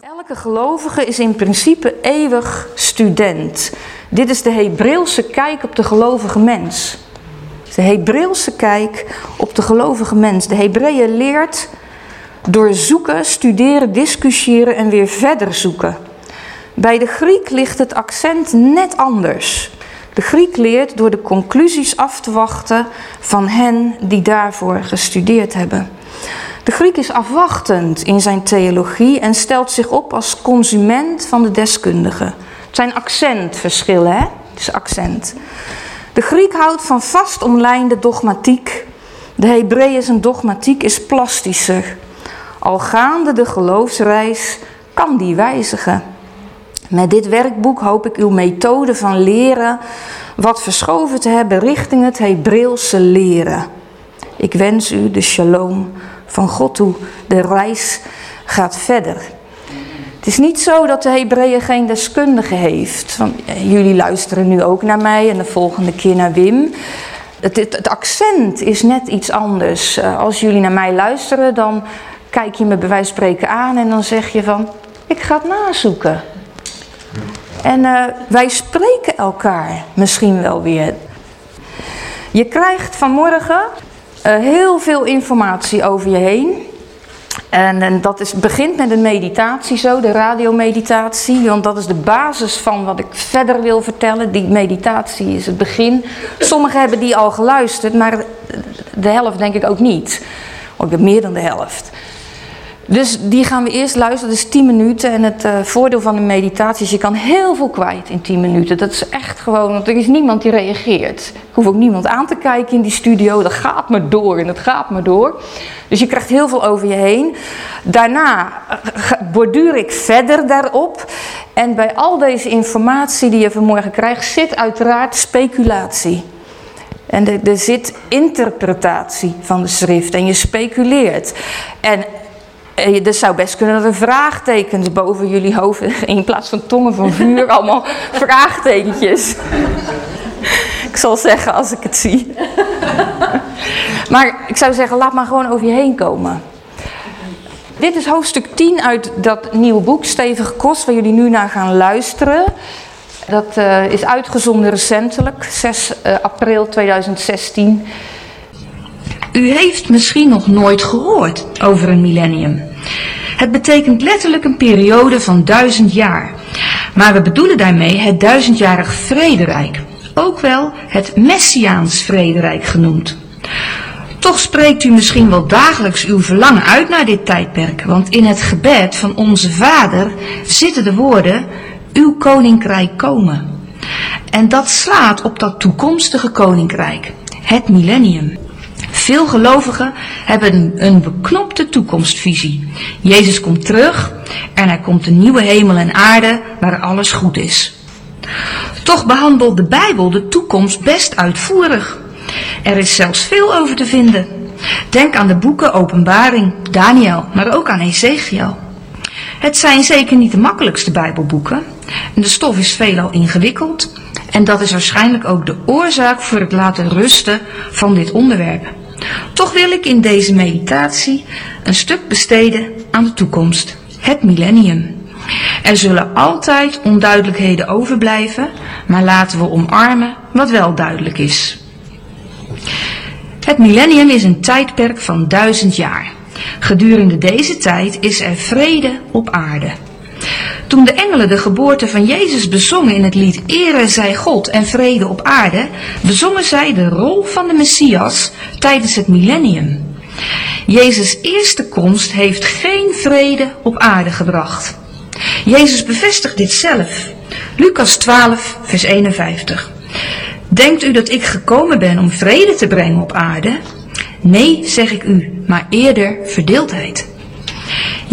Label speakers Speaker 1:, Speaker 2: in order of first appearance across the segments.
Speaker 1: Elke gelovige is in principe eeuwig student. Dit is de Hebreeuwse kijk op de gelovige mens. De Hebreeuwse kijk op de gelovige mens. De Hebreeën leert door zoeken, studeren, discussiëren en weer verder zoeken. Bij de Griek ligt het accent net anders. De Griek leert door de conclusies af te wachten van hen die daarvoor gestudeerd hebben. De Griek is afwachtend in zijn theologie en stelt zich op als consument van de deskundigen. Het zijn accentverschillen, hè? Het is accent. De Griek houdt van vast omlijnde dogmatiek. De Hebreeën dogmatiek is plastischer. Al gaande de geloofsreis kan die wijzigen. Met dit werkboek hoop ik uw methode van leren wat verschoven te hebben richting het Hebreeuwse leren. Ik wens u de shalom van God toe. De reis gaat verder. Het is niet zo dat de Hebreeën geen deskundige heeft. Want eh, jullie luisteren nu ook naar mij en de volgende keer naar Wim. Het, accent is net iets anders. Eh, Als jullie naar mij luisteren, dan kijk je me bij wijze van spreken aan en dan zeg je van, ik ga het nazoeken. En eh, wij spreken elkaar misschien wel weer. Je krijgt vanmorgen heel veel informatie over je heen. En, en dat is, begint met een meditatie zo, de radiomeditatie. Want dat is de basis van wat ik verder wil vertellen. Die meditatie is het begin. Sommigen hebben die al geluisterd, maar de helft denk ik ook niet. Heb meer dan de helft. Dus die gaan we eerst luisteren, dat is 10 minuten. En het eh, voordeel van de meditatie is, je kan heel veel kwijt in 10 minuten. Dat is echt gewoon, want er is niemand die reageert. Ik hoef ook niemand aan te kijken in die studio. Dat gaat maar door en dat gaat maar door. Dus je krijgt heel veel over je heen. Daarna eh, borduur ik verder daarop. En bij al deze informatie die je vanmorgen krijgt, zit uiteraard speculatie. En er zit interpretatie van de schrift en je speculeert. En eh, er zou best kunnen dat er vraagtekens boven jullie hoofden, in plaats van tongen van vuur, allemaal vraagtekentjes. Ik zal zeggen als ik het zie. Maar ik zou zeggen, laat maar gewoon over je heen komen. Dit is hoofdstuk 10 uit dat nieuwe boek, Stevige Kost, waar jullie nu naar gaan luisteren. Dat eh, is uitgezonden recentelijk, 6 eh, april 2016.
Speaker 2: U heeft misschien nog nooit gehoord over een millennium. Het betekent letterlijk een periode van duizend jaar. Maar we bedoelen daarmee het duizendjarig vrederijk. Ook wel het Messiaans vrederijk genoemd. Toch spreekt u misschien wel dagelijks uw verlangen uit naar dit tijdperk, want in het gebed van onze Vader zitten de woorden, uw koninkrijk komen. En dat slaat op dat toekomstige koninkrijk, het millennium. Veel gelovigen hebben een beknopte toekomstvisie. Jezus komt terug en er komt een nieuwe hemel en aarde waar alles goed is. Toch behandelt de Bijbel de toekomst best uitvoerig. Er is zelfs veel over te vinden. Denk aan de boeken Openbaring, Daniel, maar ook aan Ezekiel. Het zijn zeker niet de makkelijkste Bijbelboeken. En de stof is veelal ingewikkeld. En dat is waarschijnlijk ook de oorzaak voor het laten rusten van dit onderwerp. Toch wil ik in deze meditatie een stuk besteden aan de toekomst, het millennium. Er zullen altijd onduidelijkheden overblijven, maar laten we omarmen wat wel duidelijk is. Het millennium is een tijdperk van duizend jaar. Gedurende deze tijd is er vrede op aarde. Toen de engelen de geboorte van Jezus bezongen in het lied Ere zij God en vrede op aarde, bezongen zij de rol van de Messias tijdens het millennium. Jezus' eerste komst heeft geen vrede op aarde gebracht. Jezus bevestigt dit zelf. Lucas 12, vers 51. Denkt u dat ik gekomen ben om vrede te brengen op aarde? Nee, zeg ik u, maar eerder verdeeldheid.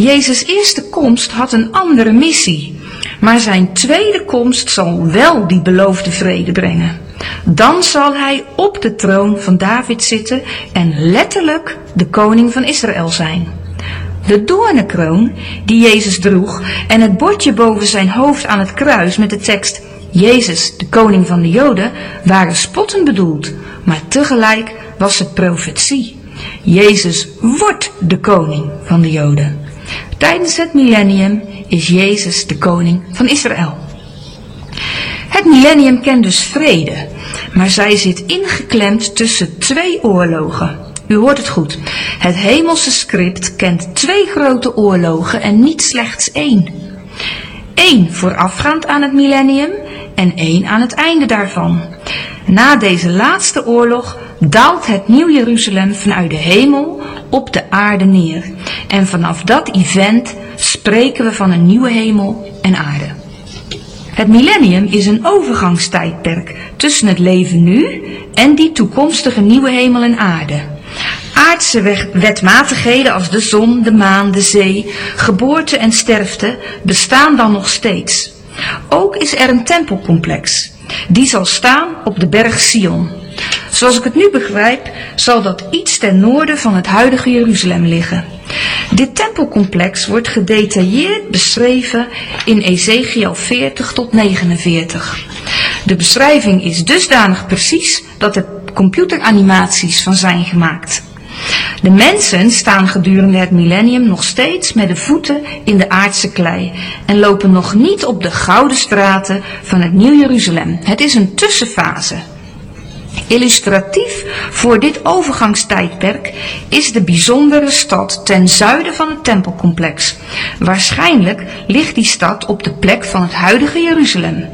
Speaker 2: Jezus' eerste komst had een andere missie, maar zijn tweede komst zal wel die beloofde vrede brengen.
Speaker 1: Dan zal hij op de troon van David zitten en letterlijk de koning van Israël zijn. De doornenkroon die Jezus droeg en het bordje boven zijn hoofd aan het kruis met de tekst Jezus, de koning van de Joden, waren spottend bedoeld, maar tegelijk was het profetie. Jezus wordt de koning van de Joden. Tijdens het millennium is Jezus de koning van Israël. Het millennium kent dus vrede, maar zij zit ingeklemd tussen twee oorlogen. U hoort het goed. Het hemelse script kent twee grote oorlogen en niet slechts één. Eén voorafgaand aan het millennium en één aan het einde daarvan. Na deze laatste oorlog daalt het Nieuw Jeruzalem vanuit de hemel op de aarde neer. En vanaf dat event spreken we van een nieuwe hemel en aarde. Het millennium is een overgangstijdperk tussen het leven nu en die toekomstige nieuwe hemel en aarde. Aardse wetmatigheden als de zon, de maan, de zee, geboorte en sterfte bestaan dan nog steeds. Ook is er een tempelcomplex. Die zal staan op de berg Sion. Zoals ik het nu begrijp, zal dat iets ten noorden van het huidige Jeruzalem liggen. Dit tempelcomplex wordt gedetailleerd beschreven in Ezekiel 40 tot 49. De beschrijving is dusdanig precies dat er computeranimaties van zijn gemaakt. De mensen staan gedurende het millennium nog steeds met de voeten in de aardse klei en lopen nog niet op de gouden straten van het Nieuw Jeruzalem. Het is een tussenfase. Illustratief voor dit overgangstijdperk is de bijzondere stad ten zuiden van het tempelcomplex. Waarschijnlijk ligt die stad op de plek van het huidige Jeruzalem.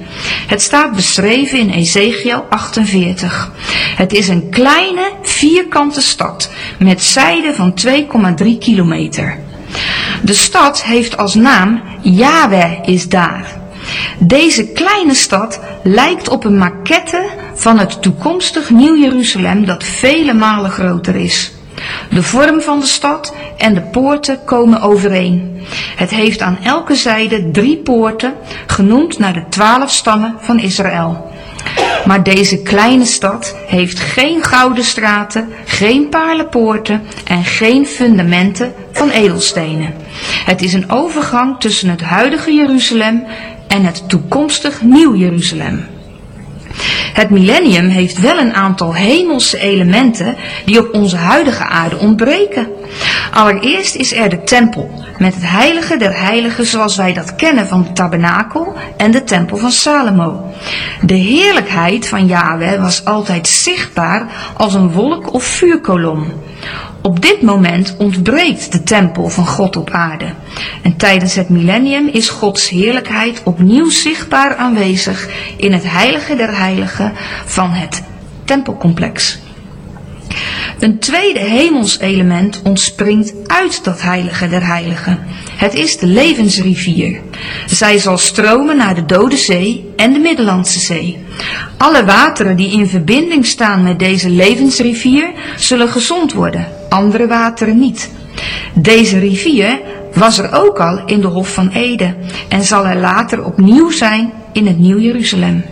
Speaker 1: Het staat beschreven in Ezekiel 48. Het is een kleine vierkante stad met zijde van 2,3 kilometer. De stad heeft als naam Yahweh is daar. Deze kleine stad lijkt op een maquette van het toekomstig Nieuw-Jeruzalem dat vele malen groter is. De vorm van de stad en de poorten komen overeen. Het heeft aan elke zijde drie poorten, genoemd naar de twaalf stammen van Israël. Maar deze kleine stad heeft geen gouden straten, geen paarlenpoorten en geen fundamenten van edelstenen. Het is een overgang tussen het huidige Jeruzalem en het toekomstig Nieuw Jeruzalem. Het millennium heeft wel een aantal hemelse elementen die op onze huidige aarde ontbreken. Allereerst is er de tempel, met het heilige der heiligen zoals wij dat kennen van de tabernakel en de tempel van Salomo. De heerlijkheid van Yahweh was altijd zichtbaar als een wolk of vuurkolom. Op dit moment ontbreekt de tempel van God op aarde. En tijdens het millennium is Gods heerlijkheid opnieuw zichtbaar aanwezig in het heilige der heiligen van het tempelcomplex. Een tweede hemelselement ontspringt uit dat heilige der heiligen. Het is de levensrivier. Zij zal stromen naar de Dode Zee en de Middellandse Zee. Alle wateren die in verbinding staan met deze levensrivier zullen gezond worden, andere wateren niet. Deze rivier was er ook al in de Hof van Eden en zal er later opnieuw zijn in het Nieuw Jeruzalem.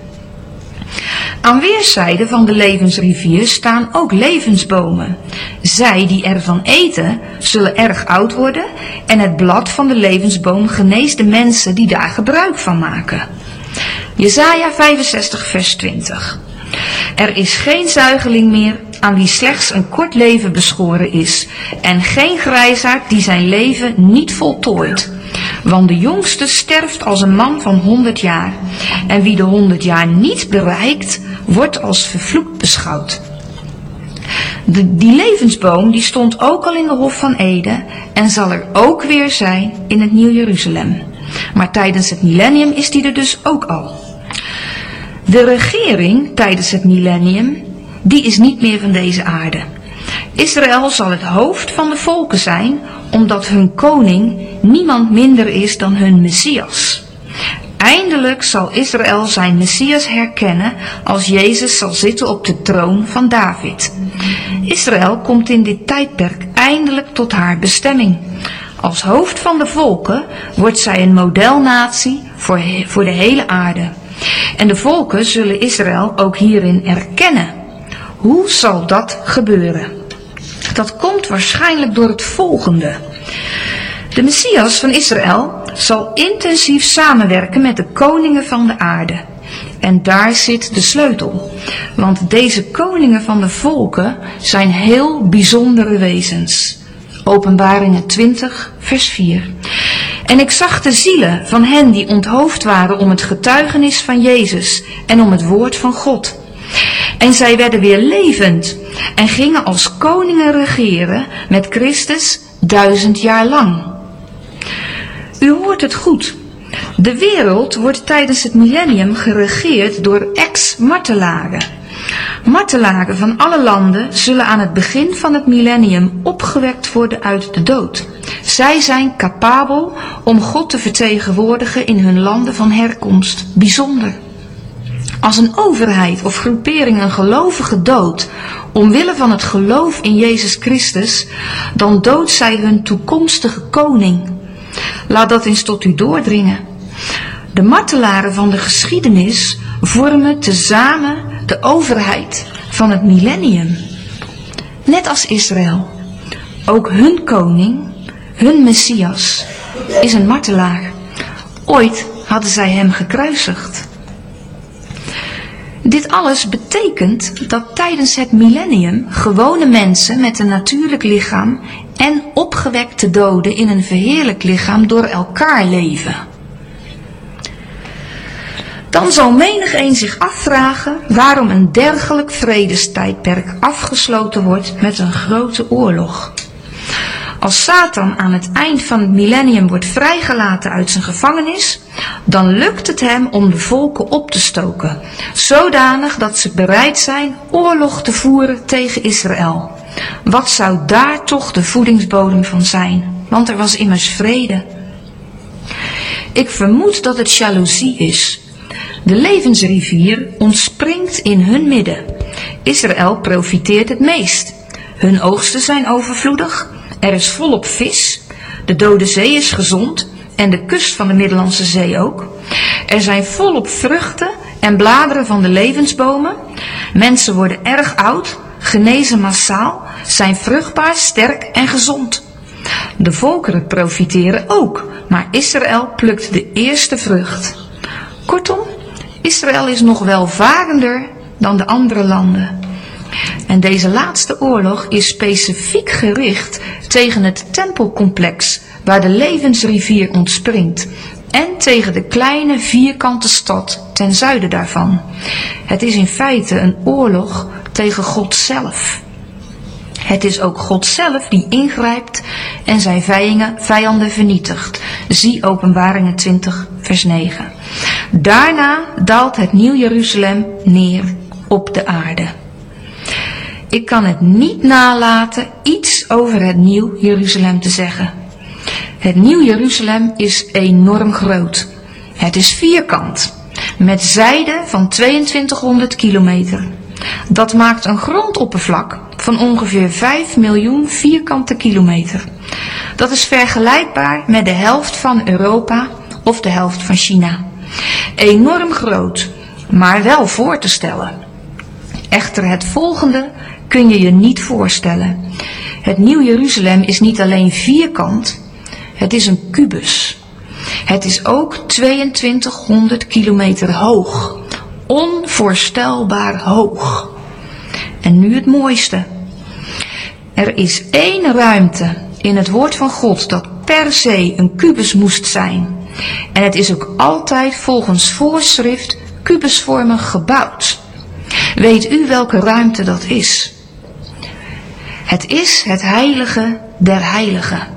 Speaker 1: Aan weerszijden van de levensrivier staan ook levensbomen. Zij die ervan eten, zullen erg oud worden en het blad van de levensboom geneest de mensen die daar gebruik van maken. Jesaja 65 vers 20 Er is geen zuigeling meer aan wie slechts een kort leven beschoren is en geen grijsaard die zijn leven niet voltooit. Want de jongste sterft als een man van honderd jaar. En wie de honderd jaar niet bereikt, wordt als vervloekt beschouwd. De, die levensboom die stond ook al in de Hof van Eden en zal er ook weer zijn in het Nieuw Jeruzalem. Maar tijdens het millennium is die er dus ook al. De regering tijdens het millennium, die is niet meer van deze aarde. Israël zal het hoofd van de volken zijn, omdat hun koning niemand minder is dan hun Messias. Eindelijk zal Israël zijn Messias herkennen als Jezus zal zitten op de troon van David. Israël komt in dit tijdperk eindelijk tot haar bestemming. Als hoofd van de volken wordt zij een modelnatie voor, voor de hele aarde. En de volken zullen Israël ook hierin erkennen. Hoe zal dat gebeuren? Dat komt waarschijnlijk door het volgende. De Messias van Israël zal intensief samenwerken met de koningen van de aarde. En daar zit de sleutel. Want deze koningen van de volken zijn heel bijzondere wezens. Openbaringen 20, vers 4. En ik zag de zielen van hen die onthoofd waren om het getuigenis van Jezus en om het woord van God. En zij werden weer levend en gingen als koningen regeren met Christus duizend jaar lang. U hoort het goed. De wereld wordt tijdens het millennium geregeerd door ex-martelaren. Martelaren van alle landen zullen aan het begin van het millennium opgewekt worden uit de dood. Zij zijn capabel om God te vertegenwoordigen in hun landen van herkomst. Bijzonder. Als een overheid of groepering een gelovige doodt omwille van het geloof in Jezus Christus, dan doodt zij hun toekomstige koning. Laat dat eens tot u doordringen. De martelaren van de geschiedenis vormen tezamen de overheid van het millennium. Net als Israël. Ook hun koning, hun Messias, is een martelaar. Ooit hadden zij hem gekruisigd. Dit alles betekent dat tijdens het millennium gewone mensen met een natuurlijk lichaam en opgewekte doden in een verheerlijk lichaam door elkaar leven. Dan zal menig een zich afvragen waarom een dergelijk vredestijdperk afgesloten wordt met een grote oorlog. Als Satan aan het eind van het millennium wordt vrijgelaten uit zijn gevangenis, dan lukt het hem om de volken op te stoken, zodanig dat ze bereid zijn oorlog te voeren tegen Israël. Wat zou daar toch de voedingsbodem van zijn? Want er was immers vrede. Ik vermoed dat het jaloezie is. De levensrivier ontspringt in hun midden. Israël profiteert het meest. Hun oogsten zijn overvloedig. Er is volop vis. De Dode Zee is gezond en de kust van de Middellandse Zee ook. Er zijn volop vruchten en bladeren van de levensbomen. Mensen worden erg oud, genezen massaal, zijn vruchtbaar, sterk en gezond. De volkeren profiteren ook, maar Israël plukt de eerste vrucht. Kortom, Israël is nog welvarender dan de andere landen. En deze laatste oorlog is specifiek gericht tegen het tempelcomplex waar de levensrivier ontspringt en tegen de kleine vierkante stad ten zuiden daarvan. Het is in feite een oorlog tegen God zelf. Het is ook God zelf die ingrijpt en zijn vijanden vernietigt. Zie Openbaringen 20, vers 9. Daarna daalt het Nieuw Jeruzalem neer op de aarde. Ik kan het niet nalaten iets over het Nieuw Jeruzalem te zeggen. Het Nieuw Jeruzalem is enorm groot. Het is vierkant, met zijde van 2200 kilometer. Dat maakt een grondoppervlak van ongeveer 5 miljoen vierkante kilometer. Dat is vergelijkbaar met de helft van Europa of de helft van China. Enorm groot, maar wel voor te stellen. Echter het volgende kun je je niet voorstellen. Het Nieuw Jeruzalem is niet alleen vierkant, het is een kubus. Het is ook 2200 kilometer hoog. Onvoorstelbaar hoog. En nu het mooiste. Er is één ruimte in het woord van God dat per se een kubus moest zijn. En het is ook altijd volgens voorschrift kubusvormig gebouwd. Weet u welke ruimte dat is? Het is het heilige der heiligen.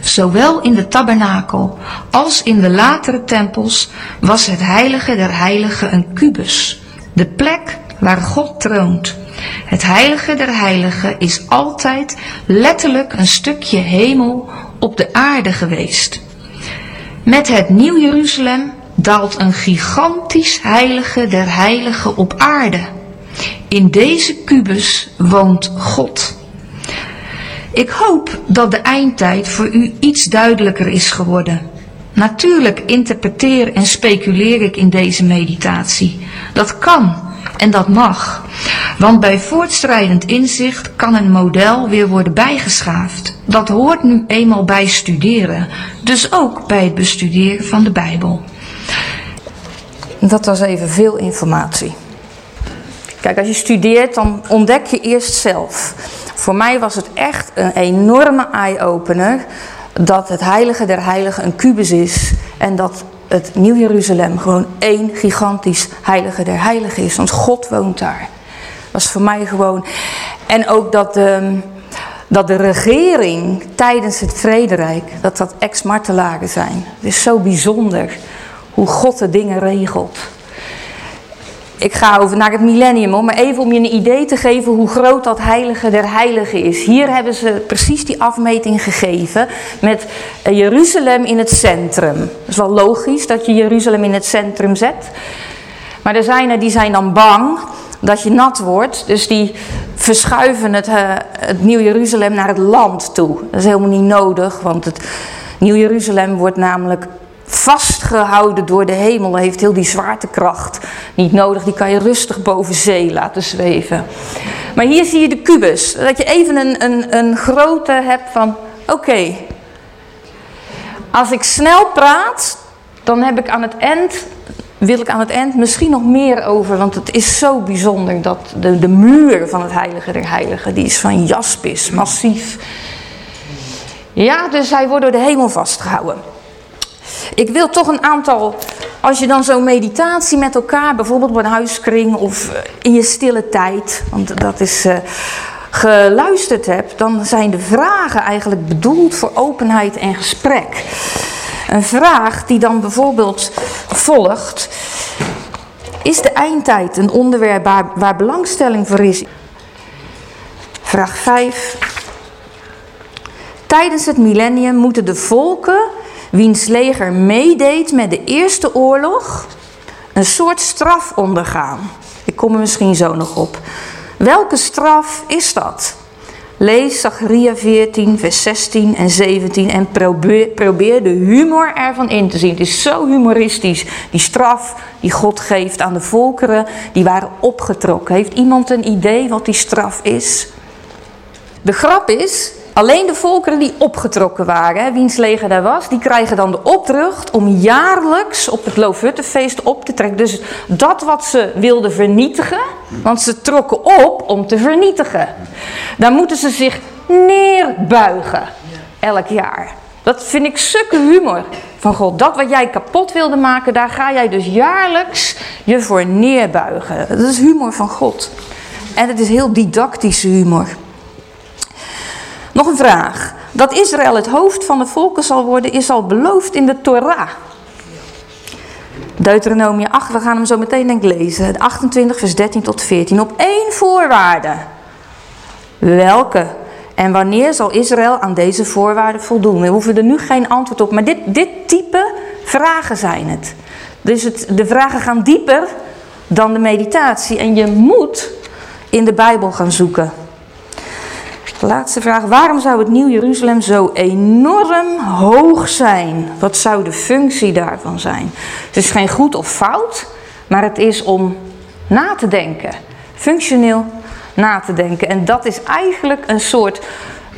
Speaker 1: Zowel in de tabernakel als in de latere tempels was het heilige der heiligen een kubus, de plek waar God troont. Het heilige der heiligen is altijd letterlijk een stukje hemel op de aarde geweest. Met het Nieuw Jeruzalem daalt een gigantisch heilige der heiligen op aarde. In deze kubus woont God. Ik hoop dat de eindtijd voor u iets duidelijker is geworden.
Speaker 2: Natuurlijk interpreteer en speculeer ik in deze meditatie. Dat kan en dat mag. Want bij voortstrijdend inzicht kan een model weer worden bijgeschaafd. Dat hoort nu eenmaal bij studeren. Dus ook bij het bestuderen van de Bijbel.
Speaker 1: Dat was even veel informatie. Kijk, als je studeert, dan ontdek je eerst zelf. Voor mij was het echt een enorme eye-opener dat het heilige der heiligen een kubus is en dat het Nieuw Jeruzalem gewoon één gigantisch heilige der heiligen is. Want God woont daar. Dat was voor mij gewoon. En ook dat de, dat de regering tijdens het vrederijk, dat dat ex-martelaren zijn. Het is zo bijzonder hoe God de dingen regelt. Ik ga over naar het millennium, maar even om je een idee te geven hoe groot dat heilige der heiligen is. Hier hebben ze precies die afmeting gegeven met eh, Jeruzalem in het centrum. Het is wel logisch dat je Jeruzalem in het centrum zet. Maar er zijn er die zijn dan bang dat je nat wordt. Dus die verschuiven het, uh, het Nieuw-Jeruzalem naar het land toe. Dat is helemaal niet nodig, want het Nieuw-Jeruzalem wordt namelijk vastgehouden door de hemel. heeft heel die zwaartekracht niet nodig. Die kan je rustig boven zee laten zweven. Maar hier zie je de kubus. Dat je even een, een, een grootte hebt van, oké. als ik snel praat, dan heb ik aan het eind, wil ik aan het eind misschien nog meer over. Want het is zo bijzonder dat de, de muur van het heilige der heiligen, die is van jaspis, massief. Ja, dus hij wordt door de hemel vastgehouden. Ik wil toch een aantal, als je dan zo'n meditatie met elkaar, bijvoorbeeld op een huiskring of eh, in je stille tijd, want dat is uh, geluisterd hebt, dan zijn de vragen eigenlijk bedoeld voor openheid en gesprek. Een vraag die dan bijvoorbeeld volgt. Is de eindtijd een onderwerp waar, waar belangstelling voor is? Vraag 5. Tijdens het millennium moeten de volken wiens leger meedeed met de eerste oorlog, een soort straf ondergaan. Ik kom er misschien zo nog op. Welke straf is dat? Lees Zacharia 14, vers 16 en 17 en probeer, probeer de humor ervan in te zien. Het is zo humoristisch. Die straf die God geeft aan de volkeren, die waren opgetrokken. Heeft iemand een idee wat die straf is? De grap is, Alleen de volkeren die opgetrokken waren, wiens leger daar was, die krijgen dan de opdracht om jaarlijks op het Loofhuttenfeest op te trekken. Dus dat wat ze wilden vernietigen, want ze trokken op om te vernietigen. Daar moeten ze zich neerbuigen, elk jaar. Dat vind ik sukke humor van God. Dat wat jij kapot wilde maken, daar ga jij dus jaarlijks je voor neerbuigen. Dat is humor van God. En het is heel didactische humor. Nog een vraag. Dat Israël het hoofd van de volken zal worden, is al beloofd in de Torah. Deuteronomie 8, we gaan hem zo meteen denk lezen. 28 vers 13 tot 14. Op één voorwaarde. Welke? En wanneer zal Israël aan deze voorwaarden voldoen? We hoeven er nu geen antwoord op. Maar dit, dit type vragen zijn het. Dus het, de vragen gaan dieper dan de meditatie. En je moet in de Bijbel gaan zoeken. Laatste vraag. Waarom zou het Nieuw Jeruzalem zo enorm hoog zijn? Wat zou de functie daarvan zijn? Het is geen goed of fout, maar het is om na te denken. Functioneel na te denken. En dat is eigenlijk een soort,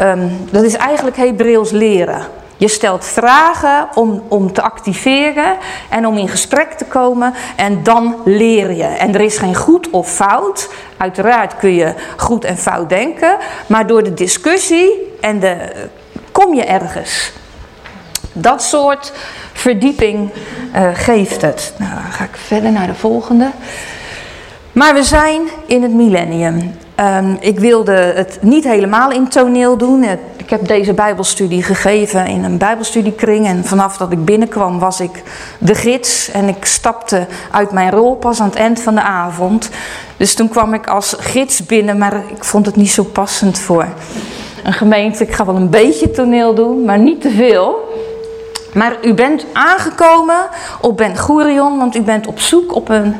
Speaker 1: um, dat is eigenlijk Hebreeuws leren. Je stelt vragen om, om te activeren en om in gesprek te komen en dan leer je. En er is geen goed of fout. Uiteraard kun je goed en fout denken, maar door de discussie en de, kom je ergens. Dat soort verdieping uh, geeft het. Nou, dan ga ik verder naar de volgende. Maar we zijn in het millennium. Um, ik wilde het niet helemaal in toneel doen. Ik heb deze Bijbelstudie gegeven in een Bijbelstudiekring. En vanaf dat ik binnenkwam was ik de gids. En ik stapte uit mijn rol pas aan het eind van de avond. Dus toen kwam ik als gids binnen, maar ik vond het niet zo passend voor een gemeente. Ik ga wel een beetje toneel doen, maar niet te veel. Maar u bent aangekomen op Ben Gurion, want u bent op zoek op, een,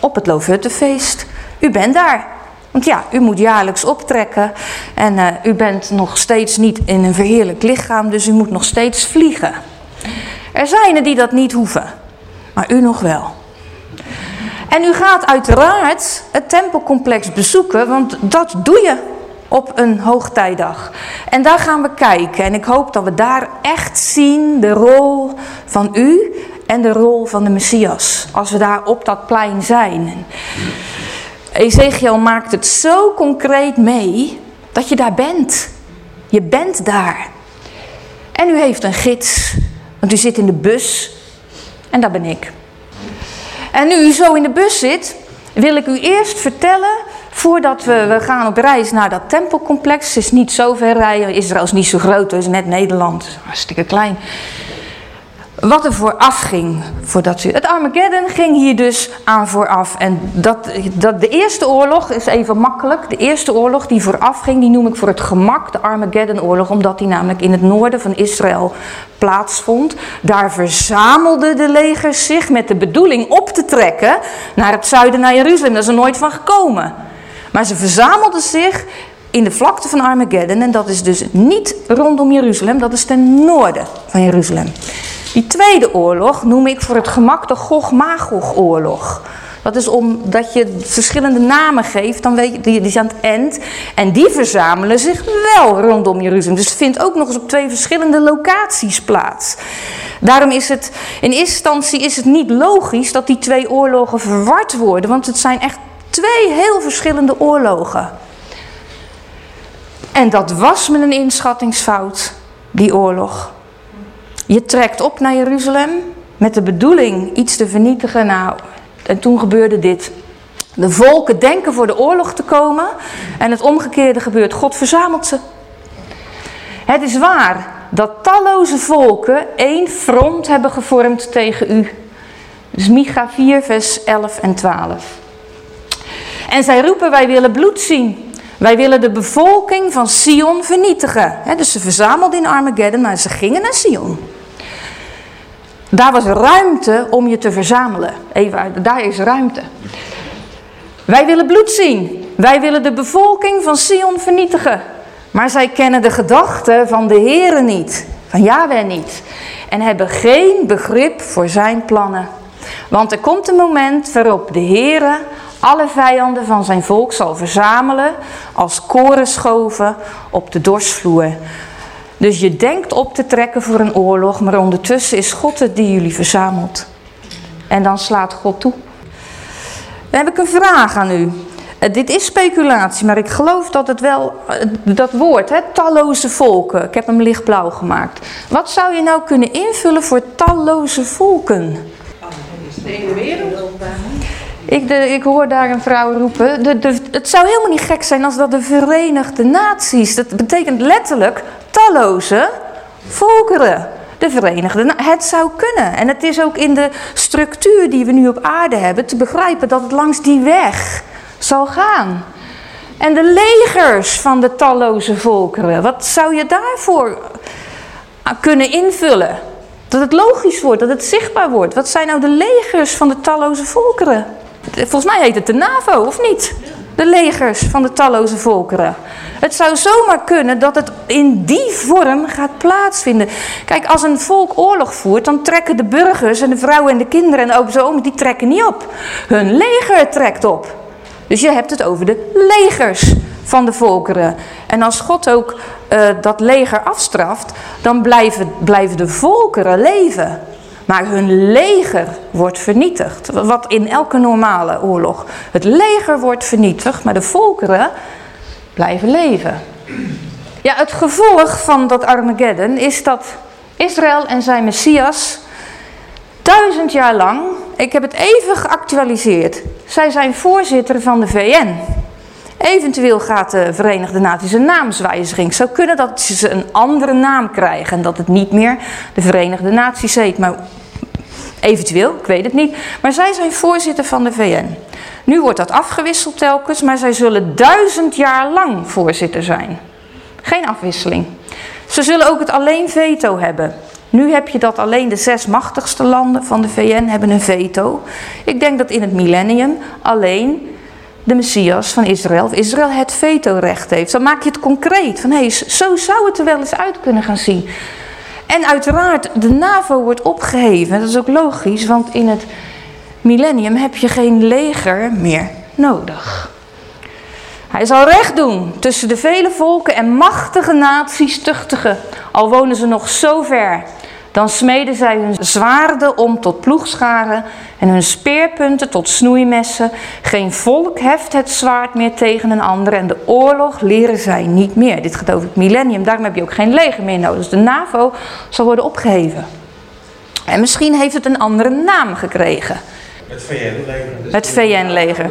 Speaker 1: op het Loofhuttenfeest. U bent daar. Want ja, u moet jaarlijks optrekken en uh, u bent nog steeds niet in een verheerlijk lichaam, dus u moet nog steeds vliegen. Er zijn er die dat niet hoeven, maar u nog wel. En u gaat uiteraard het tempelcomplex bezoeken, want dat doe je op een hoogtijdag. En daar gaan we kijken. En ik hoop dat we daar echt zien de rol van u en de rol van de Messias. Als we daar op dat plein zijn. Ezekiel maakt het zo concreet mee dat je daar bent. Je bent daar. En u heeft een gids, want u zit in de bus en daar ben ik. En nu u zo in de bus zit, wil ik u eerst vertellen, voordat we, we gaan op reis naar dat tempelcomplex. Het is niet zo ver rijden, Israël is niet zo groot, het is net Nederland, hartstikke klein. Wat er vooraf ging. Voordat u, het Armageddon ging hier dus aan vooraf. En dat, dat, de eerste oorlog is even makkelijk. De eerste oorlog die vooraf ging, die noem ik voor het gemak de Armageddon-oorlog. Omdat die namelijk in het noorden van Israël plaatsvond. Daar verzamelden de legers zich met de bedoeling op te trekken naar het zuiden, naar Jeruzalem. Daar is er nooit van gekomen. Maar ze verzamelden zich in de vlakte van Armageddon. En dat is dus niet rondom Jeruzalem, dat is ten noorden van Jeruzalem. Die tweede oorlog noem ik voor het gemak de Gog-Magog-oorlog. Dat is omdat je verschillende namen geeft, dan weet je, die, is aan het eind. En die verzamelen zich wel rondom Jeruzalem. Dus het vindt ook nog eens op twee verschillende locaties plaats. Daarom is het, in eerste instantie is het niet logisch dat die twee oorlogen verward worden. Want het zijn echt twee heel verschillende oorlogen. En dat was met een inschattingsfout, die oorlog. Je trekt op naar Jeruzalem met de bedoeling iets te vernietigen. Nou, en toen gebeurde dit. De volken denken voor de oorlog te komen en het omgekeerde gebeurt. God verzamelt ze. Het is waar dat talloze volken één front hebben gevormd tegen u. Dus Micha 4, vers 11 en 12. En zij roepen, wij willen bloed zien. Wij willen de bevolking van Sion vernietigen. dus ze verzamelden in Armageddon, maar ze gingen naar Sion. Daar was ruimte om je te verzamelen. Even, daar is ruimte. Wij willen bloed zien. Wij willen de bevolking van Sion vernietigen. Maar zij kennen de gedachten van de Here niet. Van Yahweh niet. En hebben geen begrip voor zijn plannen. Want er komt een moment waarop de Heere alle vijanden van zijn volk zal verzamelen als korenschoven op de dorsvloer. Dus je denkt op te trekken voor een oorlog, maar ondertussen is God het die jullie verzamelt. En dan slaat God toe. Dan heb ik een vraag aan u. Uh, dit is speculatie, maar ik geloof dat het wel, uh, dat woord, hè, talloze volken, ik heb hem lichtblauw gemaakt. Wat zou je nou kunnen invullen voor talloze volken?
Speaker 3: De hele wereld.
Speaker 1: Ik, ik hoor daar een vrouw roepen. Het zou helemaal niet gek zijn als dat de Verenigde Naties. Dat betekent letterlijk talloze volkeren. De Verenigde Het zou kunnen. En het is ook in de structuur die we nu op aarde hebben te begrijpen dat het langs die weg zal gaan. En de legers van de talloze volkeren. Wat zou je daarvoor kunnen invullen? Dat het logisch wordt, dat het zichtbaar wordt. Wat zijn nou de legers van de talloze volkeren? Volgens mij heet het de NAVO, of niet? De legers van de talloze volkeren. Het zou zomaar kunnen dat het in die vorm gaat plaatsvinden. Kijk, als een volk oorlog voert, dan trekken de burgers en de vrouwen en de kinderen en de en die trekken niet op. Hun leger trekt op. Dus je hebt het over de legers van de volkeren. En als God ook uh, dat leger afstraft, dan blijven, blijven de volkeren leven. Maar hun leger wordt vernietigd. Wat in elke normale oorlog. Het leger wordt vernietigd, maar de volkeren blijven leven. Ja, het gevolg van dat Armageddon is dat Israël en zijn Messias duizend jaar lang, ik heb het even geactualiseerd, zij zijn voorzitter van de VN. Eventueel gaat de Verenigde Naties een naamswijziging. Zou kunnen dat ze een andere naam krijgen en dat het niet meer de Verenigde Naties heet. Maar eventueel, ik weet het niet. Maar zij zijn voorzitter van de VN. Nu wordt dat afgewisseld telkens, maar zij zullen duizend jaar lang voorzitter zijn. Geen afwisseling. Ze zullen ook het alleen veto hebben. Nu heb je dat alleen de zes machtigste landen van de VN hebben een veto. Ik denk dat in het millennium alleen de Messias van Israël, of Israël het vetorecht heeft. Dan maak je het concreet. Van hé, hey, zo zou het er wel eens uit kunnen gaan zien. En uiteraard, de NAVO wordt opgeheven. Dat is ook logisch, want in het millennium heb je geen leger meer nodig. Hij zal recht doen tussen de vele volken en machtige naties tuchtigen, al wonen ze nog zo ver. Dan smeden zij hun zwaarden om tot ploegscharen en hun speerpunten tot snoeimessen. Geen volk heft het zwaard meer tegen een ander en de oorlog leren zij niet meer. Dit gaat over het millennium, daarom heb je ook geen leger meer nodig. Dus de NAVO zal worden opgeheven. En misschien heeft het een andere naam gekregen.
Speaker 4: Het VN-leger.
Speaker 1: Het VN-leger.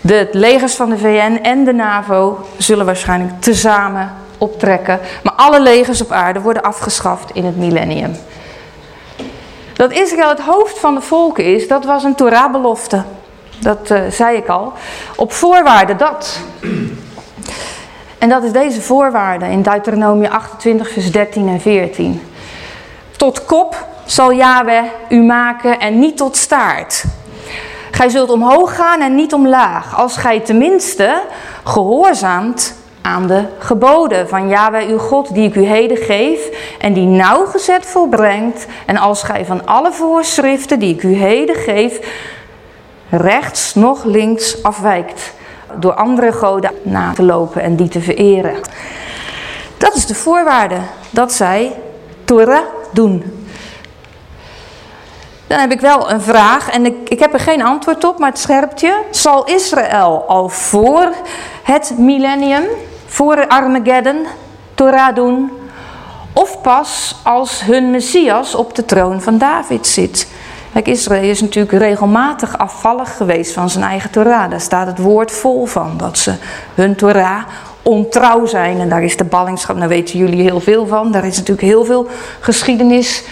Speaker 1: De legers van de VN en de NAVO zullen waarschijnlijk tezamen optrekken. Maar alle legers op aarde worden afgeschaft in het millennium. Dat Israël het hoofd van de volken is, dat was een Torah-belofte. Dat uh, zei ik al. Op voorwaarde dat. En dat is deze voorwaarde in Deuteronomie 28, vers 13 en 14. Tot kop zal Yahweh u maken en niet tot staart. Gij zult omhoog gaan en niet omlaag, als gij tenminste gehoorzaamt aan de geboden van Yahweh uw God, die ik u heden geef en die nauwgezet volbrengt. En als gij van alle voorschriften die ik u heden geef, rechts nog links afwijkt, door andere goden na te lopen en die te vereren. Dat is de voorwaarde, dat zij Torah doen. Dan heb ik wel een vraag en ik, ik heb er geen antwoord op, maar het scherptje. Zal Israël al voor het millennium, voor Armageddon, Torah doen? Of pas als hun Messias op de troon van David zit? Kijk, Israël is natuurlijk regelmatig afvallig geweest van zijn eigen Torah. Daar staat het woord vol van, dat ze hun Torah ontrouw zijn. En daar is de ballingschap, daar weten jullie heel veel van. Daar is natuurlijk heel veel geschiedenis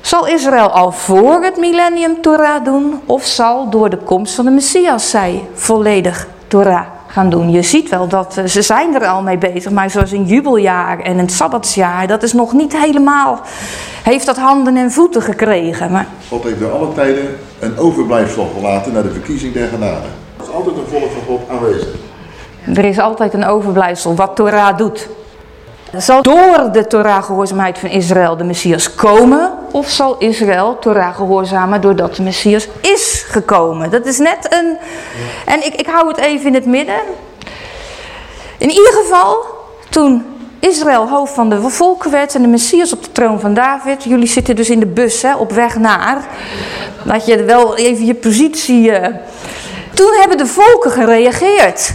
Speaker 1: zal Israël al voor het millennium Torah doen of zal door de komst van de Messias zij volledig Torah gaan doen? Je ziet wel dat ze zijn er al mee bezig, maar zoals een jubeljaar en een sabbatsjaar, dat is nog niet helemaal, heeft dat handen en voeten gekregen. Maar...
Speaker 5: God heeft door alle tijden een overblijfsel gelaten naar de verkiezing der genade. Er is altijd een volk van God aanwezig.
Speaker 1: Er is altijd een overblijfsel wat Torah doet. Zal door de Torah-gehoorzaamheid van Israël de Messias komen? Of zal Israël Torah gehoorzamen doordat de Messias is gekomen? Dat is net een... En ik, ik hou het even in het midden. In ieder geval, toen Israël hoofd van de volken werd en de Messias op de troon van David. Jullie zitten dus in de bus hè, op weg naar. Dat je wel even je positie... Uh... Toen hebben de volken gereageerd.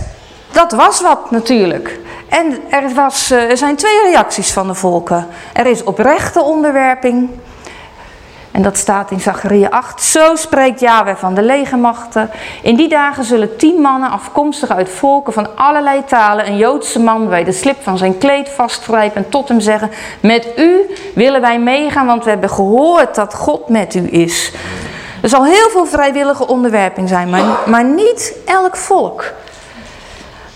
Speaker 1: Dat was wat natuurlijk. En er, was, eh, er zijn twee reacties van de volken. Er is oprechte onderwerping. En dat staat in Zacharia 8. Zo spreekt Yahweh van de legermachten. In die dagen zullen tien mannen afkomstig uit volken van allerlei talen... een Joodse man bij de slip van zijn kleed vastgrijpen en tot hem zeggen... Met u willen wij meegaan, want we hebben gehoord dat God met u is. Er zal heel veel vrijwillige onderwerping zijn, maar, maar niet elk volk.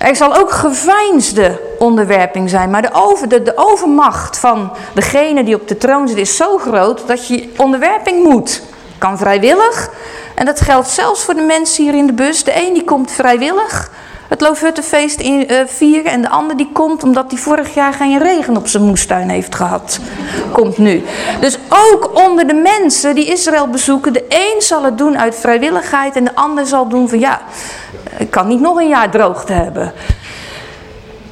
Speaker 1: Er zal ook geveinsde onderwerping zijn, maar de, over, de, de overmacht van degene die op de troon zit is zo groot dat je onderwerping moet. Kan vrijwillig en dat geldt zelfs voor de mensen hier in de bus. De een die komt vrijwillig het Loofhuttenfeest in, uh, vieren en de ander die komt omdat hij vorig jaar geen regen op zijn moestuin heeft gehad. Komt nu. Dus ook onder de mensen die Israël bezoeken, de een zal het doen uit vrijwilligheid en de ander zal doen van ja, ik kan niet nog een jaar droogte hebben.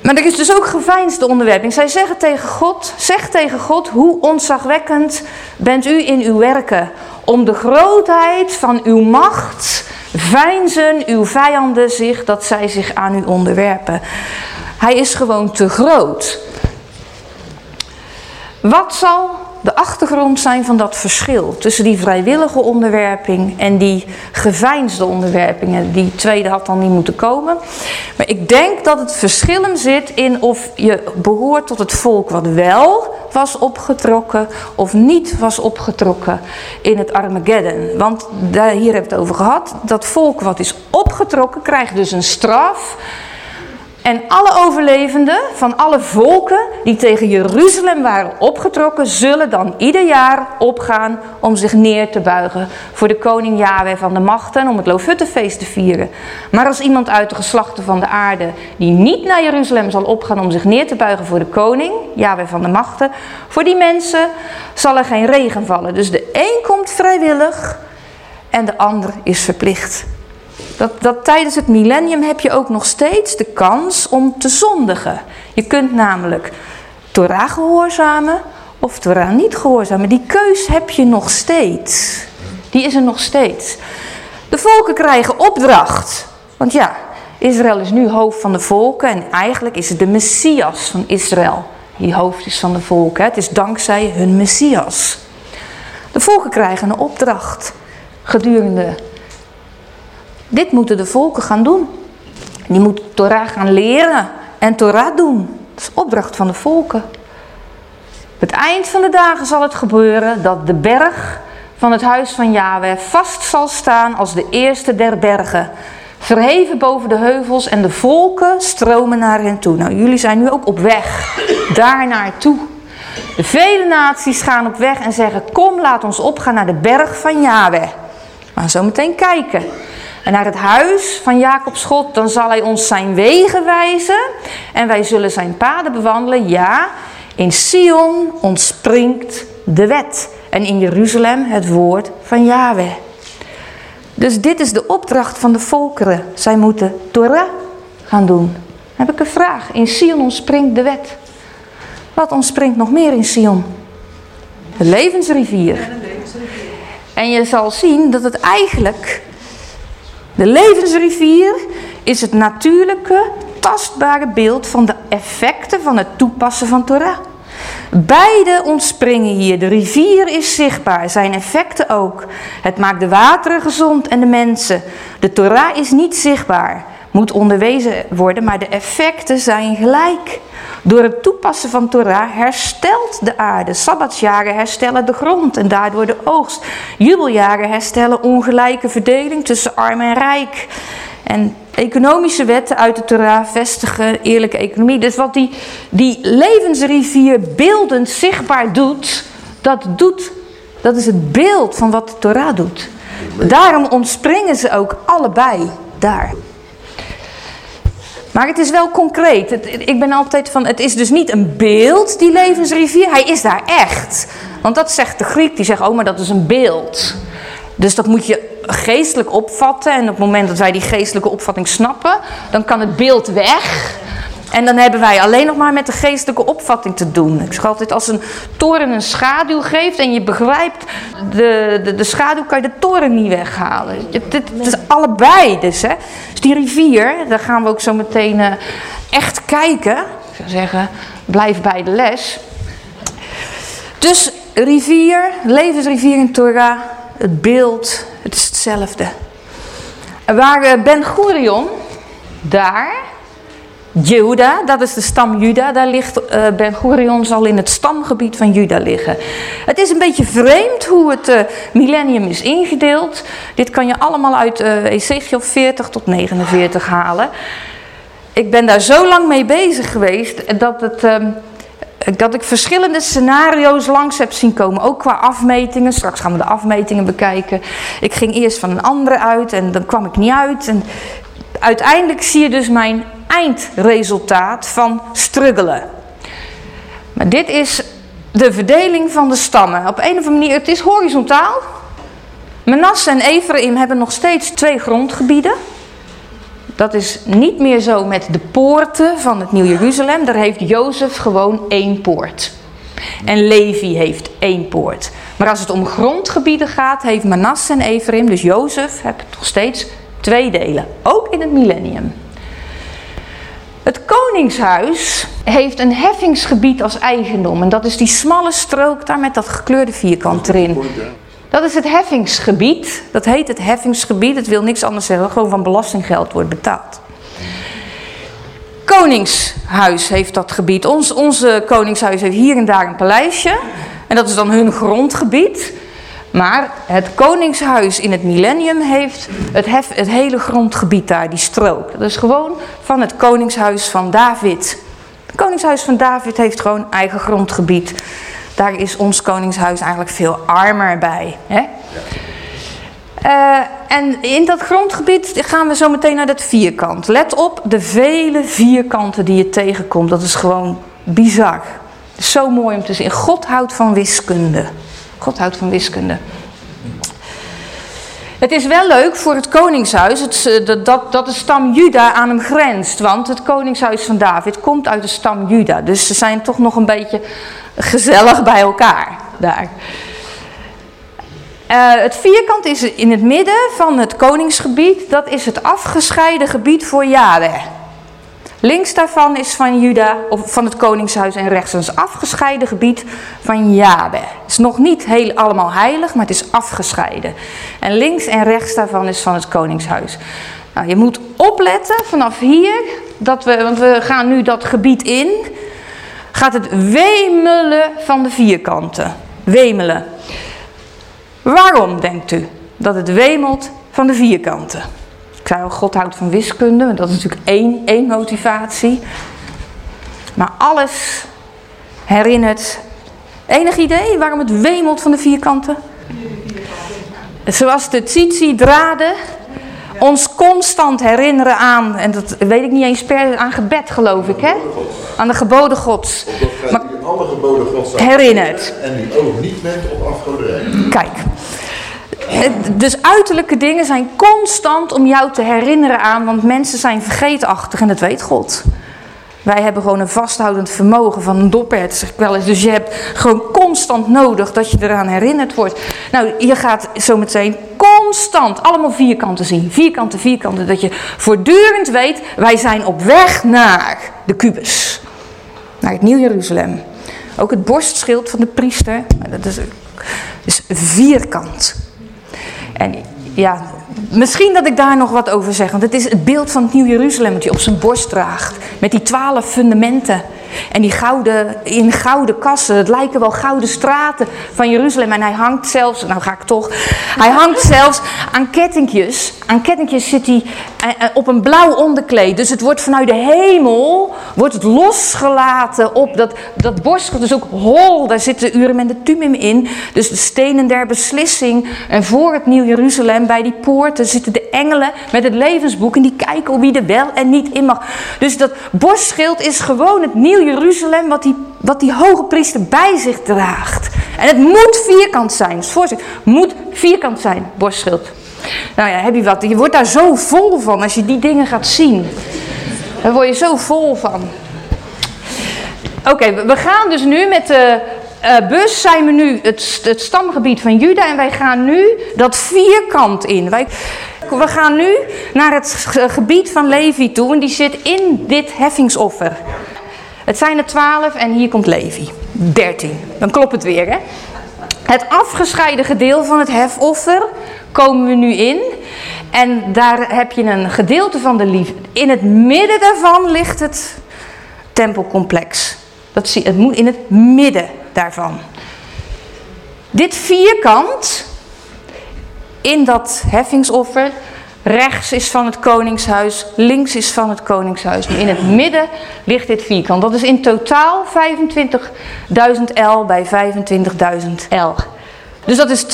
Speaker 1: Maar er is dus ook geveinsde onderwerping. Zij zeggen tegen God, zeg tegen God, hoe ontzagwekkend bent u in uw werken. Om de grootheid van uw macht veinzen uw vijanden zich dat zij zich aan u onderwerpen. Hij is gewoon te groot. Wat zal de achtergrond zijn van dat verschil tussen die vrijwillige onderwerping en die geveinsde onderwerpingen. Die tweede had dan niet moeten komen. Maar ik denk dat het verschil hem zit in of je behoort tot het volk wat wel was opgetrokken of niet was opgetrokken in het Armageddon. Want daar, hier heb ik het over gehad. Dat volk wat is opgetrokken krijgt dus een straf En alle overlevenden van alle volken die tegen Jeruzalem waren opgetrokken, zullen dan ieder jaar opgaan om zich neer te buigen voor de koning Yahweh van de machten en om het Loofhuttenfeest te vieren. Maar als iemand uit de geslachten van de aarde die niet naar Jeruzalem zal opgaan om zich neer te buigen voor de koning, Yahweh van de machten, voor die mensen zal er geen regen vallen. Dus de een komt vrijwillig en de ander is verplicht. Dat, dat tijdens het millennium heb je ook nog steeds de kans om te zondigen. Je kunt namelijk Torah gehoorzamen of Torah niet gehoorzamen. Die keus heb je nog steeds. Die is er nog steeds. De volken krijgen opdracht. Want ja, Israël is nu hoofd van de volken en eigenlijk is het de Messias van Israël. Die hoofd is van de volken. Het is dankzij hun Messias. De volken krijgen een opdracht gedurende dit moeten de volken gaan doen. Die moeten Torah gaan leren en Torah doen. Dat is opdracht van de volken. Het eind van de dagen zal het gebeuren dat de berg van het huis van Yahweh vast zal staan als de eerste der bergen. Verheven boven de heuvels en de volken stromen naar hen toe. Nou, jullie zijn nu ook op weg daar naartoe. De vele naties gaan op weg en zeggen: Kom, laat ons opgaan naar de berg van Yahweh. We gaan zo meteen kijken en naar het huis van Jacobs God, dan zal hij ons zijn wegen wijzen en wij zullen zijn paden bewandelen. Ja, in Sion ontspringt de wet en in Jeruzalem het woord van Yahweh. Dus dit is de opdracht van de volkeren. Zij moeten Torah gaan doen. Dan heb ik een vraag. In Sion ontspringt de wet. Wat ontspringt nog meer in Sion? De levensrivier. En je zal zien dat het eigenlijk de levensrivier is het natuurlijke, tastbare beeld van de effecten van het toepassen van Torah. Beide ontspringen hier. De rivier is zichtbaar, zijn effecten ook. Het maakt de wateren gezond en de mensen. De Torah is niet zichtbaar, moet onderwezen worden, maar de effecten zijn gelijk. Door het toepassen van Torah herstelt de aarde. Sabbatsjaren herstellen de grond en daardoor de oogst. Jubeljaren herstellen ongelijke verdeling tussen arm en rijk. En economische wetten uit de Torah vestigen eerlijke economie. Dus wat die, die levensrivier beeldend zichtbaar doet, dat doet, dat is het beeld van wat de Torah doet. Daarom ontspringen ze ook allebei daar. Maar het is wel concreet. ik ben altijd van, het is dus niet een beeld, die levensrivier. Hij is daar echt. Want dat zegt de Griek, die zegt, oh, maar dat is een beeld. Dus dat moet je geestelijk opvatten. En op het moment dat wij die geestelijke opvatting snappen, dan kan het beeld weg. En dan hebben wij alleen nog maar met de geestelijke opvatting te doen. Ik zeg altijd, als een toren een schaduw geeft en je begrijpt de, de, de schaduw, kan je de toren niet weghalen. Het, is allebei dus. Hè. Dus die rivier, daar gaan we ook zo meteen uh, echt kijken. Ik zou zeggen, blijf bij de les. Dus rivier, levensrivier in Torah, het beeld, het is hetzelfde. Waar uh, Ben Gurion, daar Juda, dat is de stam Juda. Daar ligt uh, Ben Gurion zal in het stamgebied van Juda liggen. Het is een beetje vreemd hoe het uh, millennium is ingedeeld. Dit kan je allemaal uit uh, Ezekiel 40 tot 49 halen. Ik ben daar zo lang mee bezig geweest dat, het, uh, dat ik verschillende scenario's langs heb zien komen. Ook qua afmetingen. Straks gaan we de afmetingen bekijken. Ik ging eerst van een andere uit en dan kwam ik niet uit. En uiteindelijk zie je dus mijn eindresultaat van struggelen. Maar dit is de verdeling van de stammen. Op een of andere manier, het is horizontaal. Manasse en Ephraim hebben nog steeds twee grondgebieden. Dat is niet meer zo met de poorten van het Nieuw Jeruzalem. Daar heeft Jozef gewoon één poort. En Levi heeft één poort. Maar als het om grondgebieden gaat, heeft Manasse en Ephraim, dus Jozef, heeft nog steeds twee delen. Ook in het millennium. Het koningshuis heeft een heffingsgebied als eigendom. En dat is die smalle strook daar met dat gekleurde vierkant erin. Dat is het heffingsgebied. Dat heet het heffingsgebied. Het wil niks anders zeggen. Gewoon van belastinggeld wordt betaald. Koningshuis heeft dat gebied. Ons, onze koningshuis heeft hier en daar een paleisje. En dat is dan hun grondgebied. Maar het koningshuis in het millennium heeft het, hele grondgebied daar, die strook. Dat is gewoon van het koningshuis van David. Het koningshuis van David heeft gewoon eigen grondgebied. Daar is ons koningshuis eigenlijk veel armer bij. Hè? Uh, en in dat grondgebied gaan we zo meteen naar dat vierkant. Let op de vele vierkanten die je tegenkomt. Dat is gewoon bizar. Zo mooi om te zien. God houdt van wiskunde. God houdt van wiskunde. Het is wel leuk voor het koningshuis het, dat, dat, de stam Juda aan hem grenst. Want het koningshuis van David komt uit de stam Juda. Dus ze zijn toch nog een beetje gezellig bij elkaar daar. Uh, het vierkant is in het midden van het koningsgebied. Dat is het afgescheiden gebied voor Jade. Links daarvan is van Juda, of van het koningshuis en rechts een afgescheiden gebied van Jabe. Het is nog niet heel, allemaal heilig, maar het is afgescheiden. En links en rechts daarvan is van het koningshuis. Nou, je moet opletten vanaf hier, dat we, want we gaan nu dat gebied in, gaat het wemelen van de vierkanten. Wemelen. Waarom denkt u dat het wemelt van de vierkanten? Ik zei al, God houdt van wiskunde, dat is natuurlijk één, één motivatie. Maar alles herinnert. Enig idee waarom het wemelt van de vierkanten? Zoals de tsitsi-draden ons constant herinneren aan, en dat weet ik niet eens per, aan gebed geloof ik, hè? Aan de geboden gods.
Speaker 5: Maar alle geboden gods
Speaker 1: herinnert.
Speaker 5: En u ook niet bent op afgoderij.
Speaker 1: Kijk, dus uiterlijke dingen zijn constant om jou te herinneren aan, want mensen zijn vergeetachtig en dat weet God. Wij hebben gewoon een vasthoudend vermogen van een doppert, zeg ik wel eens. Dus je hebt gewoon constant nodig dat je eraan herinnerd wordt. Nou, je gaat zo meteen constant allemaal vierkanten zien. Vierkanten, vierkanten. Dat je voortdurend weet, wij zijn op weg naar de kubus. Naar het Nieuw Jeruzalem. Ook het borstschild van de priester, dat is, is vierkant. En ja, misschien dat ik daar nog wat over zeg. Want het is het beeld van het Nieuw Jeruzalem dat hij op zijn borst draagt. Met die twaalf fundamenten. En die gouden, in gouden kassen. Het lijken wel gouden straten van Jeruzalem. En hij hangt zelfs, nou ga ik toch. Hij hangt zelfs aan kettingjes. Aan kettingjes zit hij eh, eh, op een blauw onderkleed. Dus het wordt vanuit de hemel, wordt het losgelaten op dat, dat borst. Dus ook hol, daar zitten Urim en de Tumim in. Dus de stenen der beslissing. En voor het Nieuw Jeruzalem, bij die poorten, zitten de engelen met het levensboek. En die kijken wie er wel en niet in mag. Dus dat borstschild is gewoon het Nieuw Jeruzalem wat die, wat die hoge priester bij zich draagt. En het moet vierkant zijn. Dus voorzicht, moet vierkant zijn, borstschild. Nou ja, heb je wat. Je wordt daar zo vol van als je die dingen gaat zien. Daar word je zo vol van. Oké, we gaan dus nu met de uh, bus zijn we nu het, het stamgebied van Juda en wij gaan nu dat vierkant in. Wij, we gaan nu naar het gebied van Levi toe en die zit in dit heffingsoffer. Het zijn er twaalf en hier komt Levi. Dertien. Dan klopt het weer, hè? Het afgescheiden gedeelte van het hefoffer komen we nu in. En daar heb je een gedeelte van de liefde. In het midden daarvan ligt het tempelcomplex. Dat zie, het moet in het midden daarvan. Dit vierkant in dat heffingsoffer Rechts is van het koningshuis, links is van het koningshuis. In het midden ligt dit vierkant. Dat is in totaal 25.000 L bij 25.000 L. Dus dat is 12,5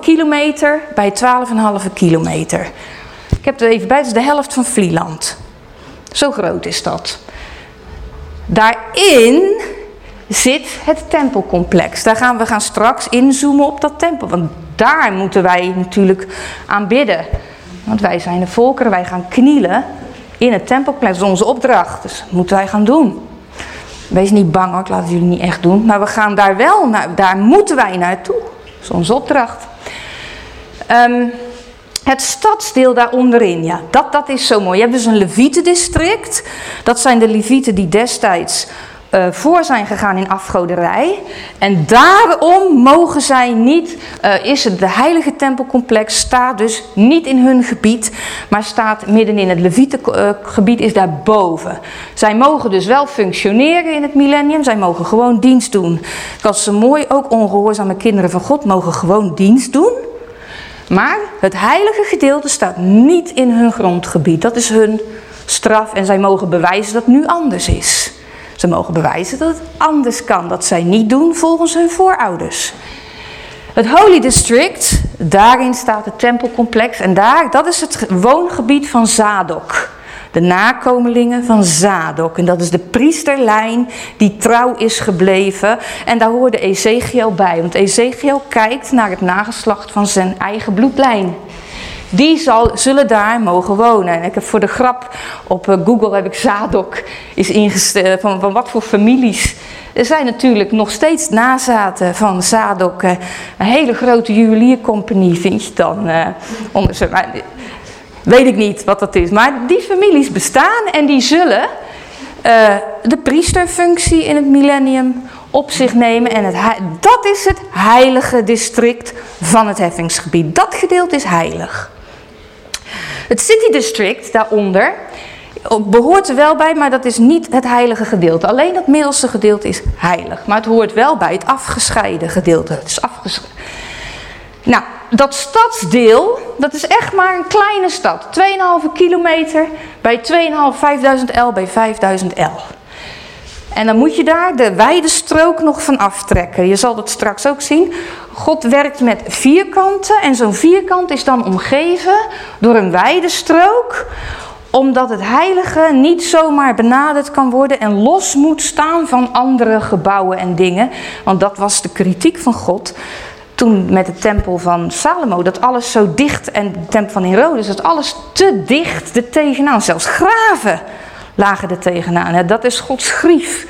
Speaker 1: kilometer bij 12,5 kilometer. Ik heb er even bij, dat is de helft van Vlieland. Zo groot is dat. Daarin zit het tempelcomplex. Daar gaan we gaan straks inzoomen op dat tempel. Want daar moeten wij natuurlijk aanbidden. Want wij zijn de volkeren, wij gaan knielen in het tempelcomplex. Dat is onze opdracht, dus dat moeten wij gaan doen. Wees niet bang hoor, ik laat het jullie niet echt doen. Maar we gaan daar wel, naar, daar moeten wij naartoe. Dat is onze opdracht. Um, het stadsdeel daar onderin, ja, dat, dat is zo mooi. Je hebt dus een Levietendistrict. Dat zijn de Levieten die destijds eh, voor zijn gegaan in afgoderij. En daarom mogen zij niet, eh, is het de heilige tempelcomplex, staat dus niet in hun gebied, maar staat midden in het Levietengebied, is daarboven. Zij mogen dus wel functioneren in het millennium, zij mogen gewoon dienst doen. Dat is mooi, ook ongehoorzame kinderen van God mogen gewoon dienst doen. Maar het heilige gedeelte staat niet in hun grondgebied. Dat is hun straf en zij mogen bewijzen dat het nu anders is. Ze mogen bewijzen dat het anders kan, dat zij niet doen volgens hun voorouders. Het Holy District, daarin staat het tempelcomplex en daar, dat is het woongebied van Zadok. De nakomelingen van Zadok. En dat is de priesterlijn die trouw is gebleven. En daar hoorde Ezekiel bij. Want Ezekiel kijkt naar het nageslacht van zijn eigen bloedlijn. Die zal, zullen daar mogen wonen. En ik heb voor de grap op eh, Google heb ik Zadok is ingesteld van, van wat voor families. Er zijn natuurlijk nog steeds nazaten van Zadok. Eh, een hele grote juweliercompagnie vind je dan. Uh, onder, maar, weet ik niet wat dat is. Maar die families bestaan en die zullen de priesterfunctie in het millennium op zich nemen. En het, dat is het heilige district van het heffingsgebied. Dat gedeelte is heilig. Het City District daaronder behoort er wel bij, maar dat is niet het heilige gedeelte. Alleen dat middelste gedeelte is heilig. Maar het hoort wel bij het afgescheiden gedeelte. Het is afgescheiden. Nou, dat stadsdeel, dat is echt maar een kleine stad. 2,5 kilometer bij 2,5, 5000 L bij 5000 L. En dan moet je daar de wijde strook nog van aftrekken. Je zal dat straks ook zien. God werkt met vierkanten en zo'n vierkant is dan omgeven door een wijde strook omdat het heilige niet zomaar benaderd kan worden en los moet staan van andere gebouwen en dingen. Want dat was de kritiek van God toen met de tempel van Salomo, dat alles zo dicht, en de tempel van Herodes, dat alles te dicht er tegenaan, zelfs graven lagen er tegenaan. Dat is Gods grief.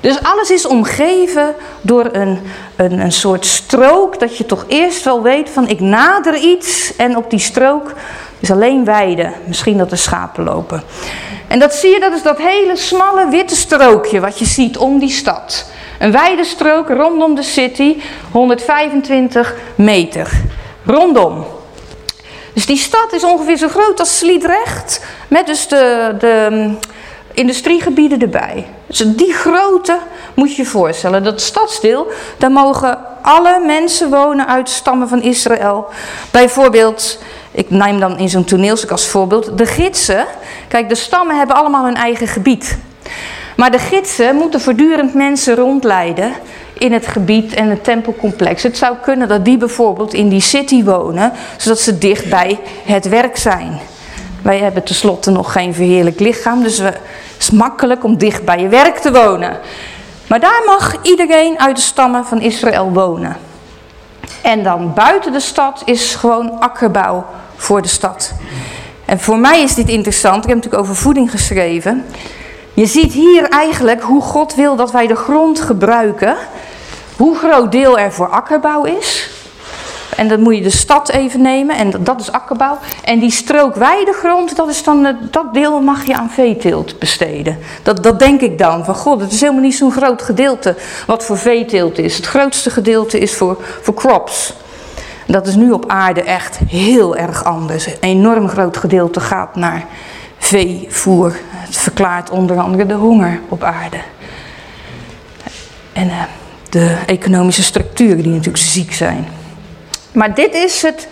Speaker 1: Dus alles is omgeven door een, een, een soort strook, dat je toch eerst wel weet van ik nader iets en op die strook is alleen weide, misschien dat er schapen lopen. En dat zie je, dat is dat hele smalle witte strookje wat je ziet om die stad. Een wijde strook rondom de city, 125 meter. Rondom. Dus die stad is ongeveer zo groot als Sliedrecht, met dus de, de industriegebieden erbij. Dus die grootte moet je je voorstellen. Dat stadsdeel, daar mogen alle mensen wonen uit stammen van Israël. Bijvoorbeeld, ik neem dan in zo'n toneelstuk als voorbeeld, de gidsen. Kijk, de stammen hebben allemaal hun eigen gebied. Maar de gidsen moeten voortdurend mensen rondleiden in het gebied en het tempelcomplex. Het zou kunnen dat die bijvoorbeeld in die city wonen, zodat ze dicht bij het werk zijn. Wij hebben tenslotte nog geen verheerlijk lichaam, dus het is makkelijk om dicht bij je werk te wonen. Maar daar mag iedereen uit de stammen van Israël wonen. En dan buiten de stad is gewoon akkerbouw voor de stad. En voor mij is dit interessant. Ik heb natuurlijk over voeding geschreven. Je ziet hier eigenlijk hoe God wil dat wij de grond gebruiken. Hoe groot deel er voor akkerbouw is. En dan moet je de stad even nemen en dat is akkerbouw. En die strook weidegrond, dat, is dan, dat deel mag je aan veeteelt besteden. Dat, dat denk ik dan, van god, het is helemaal niet zo'n groot gedeelte wat voor veeteelt is. Het grootste gedeelte is voor, voor crops. Dat is nu op aarde echt heel erg anders. Een enorm groot gedeelte gaat naar veevoer. Het verklaart onder andere de honger op aarde. En uh, de economische structuren die natuurlijk ziek zijn. Maar dit is het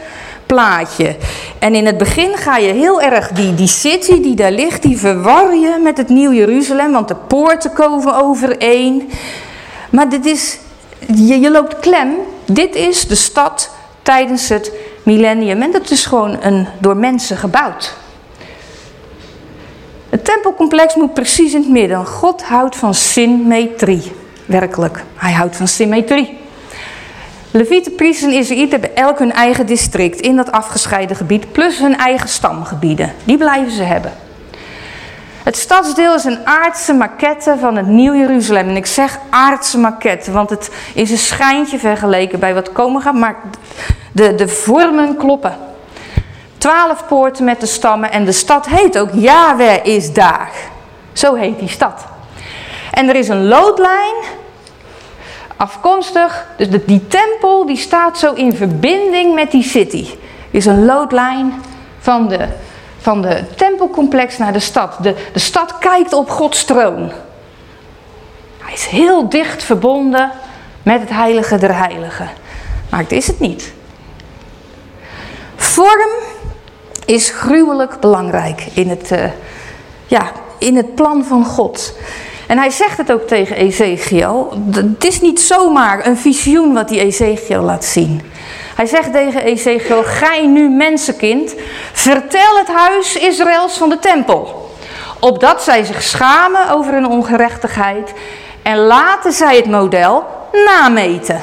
Speaker 1: plaatje. En in het begin ga je heel erg die, die city die daar ligt, die verwar je met het Nieuw Jeruzalem, want de poorten komen overeen. Maar dit is, je, je loopt klem. Dit is de stad tijdens het millennium. En dat is gewoon een, door mensen gebouwd. Het tempelcomplex moet precies in het midden. God houdt van symmetrie. Werkelijk, hij houdt van symmetrie. Levieten, priesters en Israëlieten hebben elk hun eigen district in dat afgescheiden gebied, plus hun eigen stamgebieden. Die blijven ze hebben. Het stadsdeel is een aardse maquette van het Nieuw Jeruzalem. En ik zeg aardse maquette, want het is een schijntje vergeleken bij wat komen gaat, maar de, de vormen kloppen. Twaalf poorten met de stammen en de stad heet ook Yahweh is daar. Zo heet die stad. En er is een loodlijn afkomstig. Dus de, die tempel die staat zo in verbinding met die city. Is een loodlijn van de, van de tempelcomplex naar de stad. De, de stad kijkt op Gods troon. Hij is heel dicht verbonden met het heilige der heiligen. Maar het is het niet. Vorm is gruwelijk belangrijk in het, uh, ja, in het plan van God. En hij zegt het ook tegen Ezekiel. Het is niet zomaar een visioen wat die Ezekiel laat zien. Hij zegt tegen Ezekiel, gij nu mensenkind, vertel het huis Israëls van de tempel. Opdat zij zich schamen over hun ongerechtigheid en laten zij het model nameten.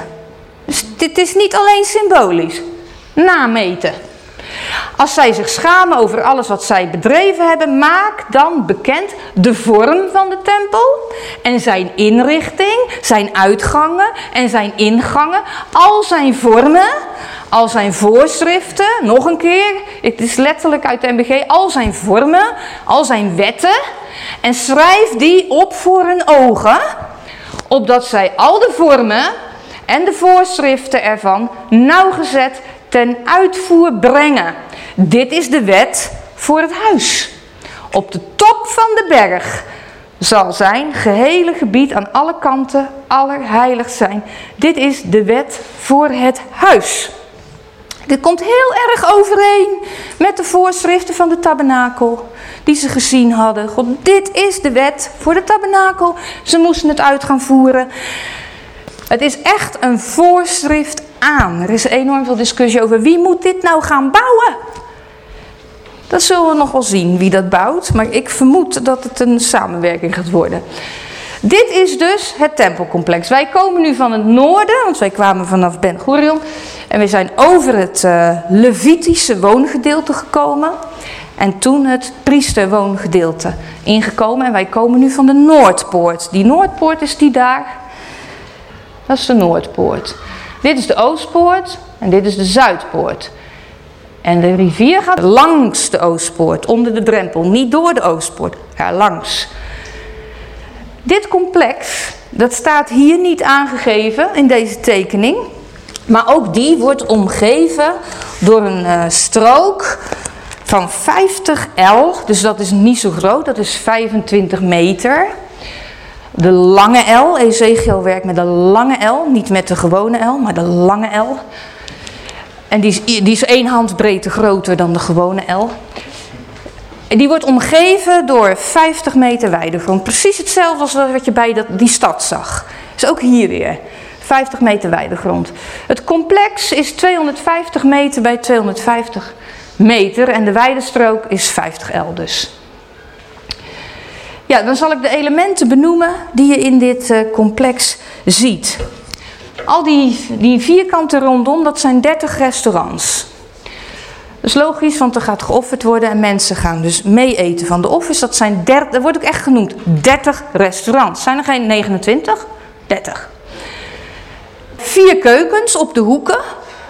Speaker 1: Dus dit is niet alleen symbolisch. Nameten. Als zij zich schamen over alles wat zij bedreven hebben, maak dan bekend de vorm van de tempel en zijn inrichting, zijn uitgangen en zijn ingangen, al zijn vormen, al zijn voorschriften, nog een keer, het is letterlijk uit de MBG, al zijn vormen, al zijn wetten. En schrijf die op voor hun ogen, opdat zij al de vormen en de voorschriften ervan nauwgezet ten uitvoer brengen. Dit is de wet voor het huis. Op de top van de berg zal zijn gehele gebied aan alle kanten allerheilig zijn. Dit is de wet voor het huis. Dit komt heel erg overeen met de voorschriften van de tabernakel die ze gezien hadden. God, dit is de wet voor de tabernakel. Ze moesten het uit gaan voeren. Het is echt een voorschrift aan. Er is enorm veel discussie over wie moet dit nou gaan bouwen. Dat zullen we nog wel zien wie dat bouwt, maar ik vermoed dat het een samenwerking gaat worden. Dit is dus het tempelcomplex. Wij komen nu van het noorden, want wij kwamen vanaf Ben Gurion. En we zijn over het uh, Levitische woongedeelte gekomen. En toen het priesterwoongedeelte ingekomen. En wij komen nu van de Noordpoort. Die Noordpoort is die daar. Dat is de Noordpoort. Dit is de Oostpoort en dit is de Zuidpoort. En de rivier gaat langs de Oostpoort, onder de drempel. Niet door de Oostpoort, ja, langs. Dit complex, dat staat hier niet aangegeven in deze tekening. Maar ook die wordt omgeven door een uh, strook van 50 L. Dus dat is niet zo groot, dat is 25 meter. De lange L, Ezekiel werkt met de lange L, niet met de gewone L, maar de lange L. En die is, die is één handbreedte groter dan de gewone L. En die wordt omgeven door 50 meter weidegrond. Precies hetzelfde als wat je bij die stad zag. Dus ook hier weer. 50 meter weidegrond. Het complex is 250 meter bij 250 meter en de weidestrook is 50 L dus. Ja, dan zal ik de elementen benoemen die je in dit uh, complex ziet. Al die, die vierkanten rondom, dat zijn 30 restaurants. Dat is logisch, want er gaat geofferd worden en mensen gaan dus mee eten van de offers. Dat, zijn 30, dat wordt ook echt genoemd, 30 restaurants. Zijn er geen 29? 30. Vier keukens op de hoeken.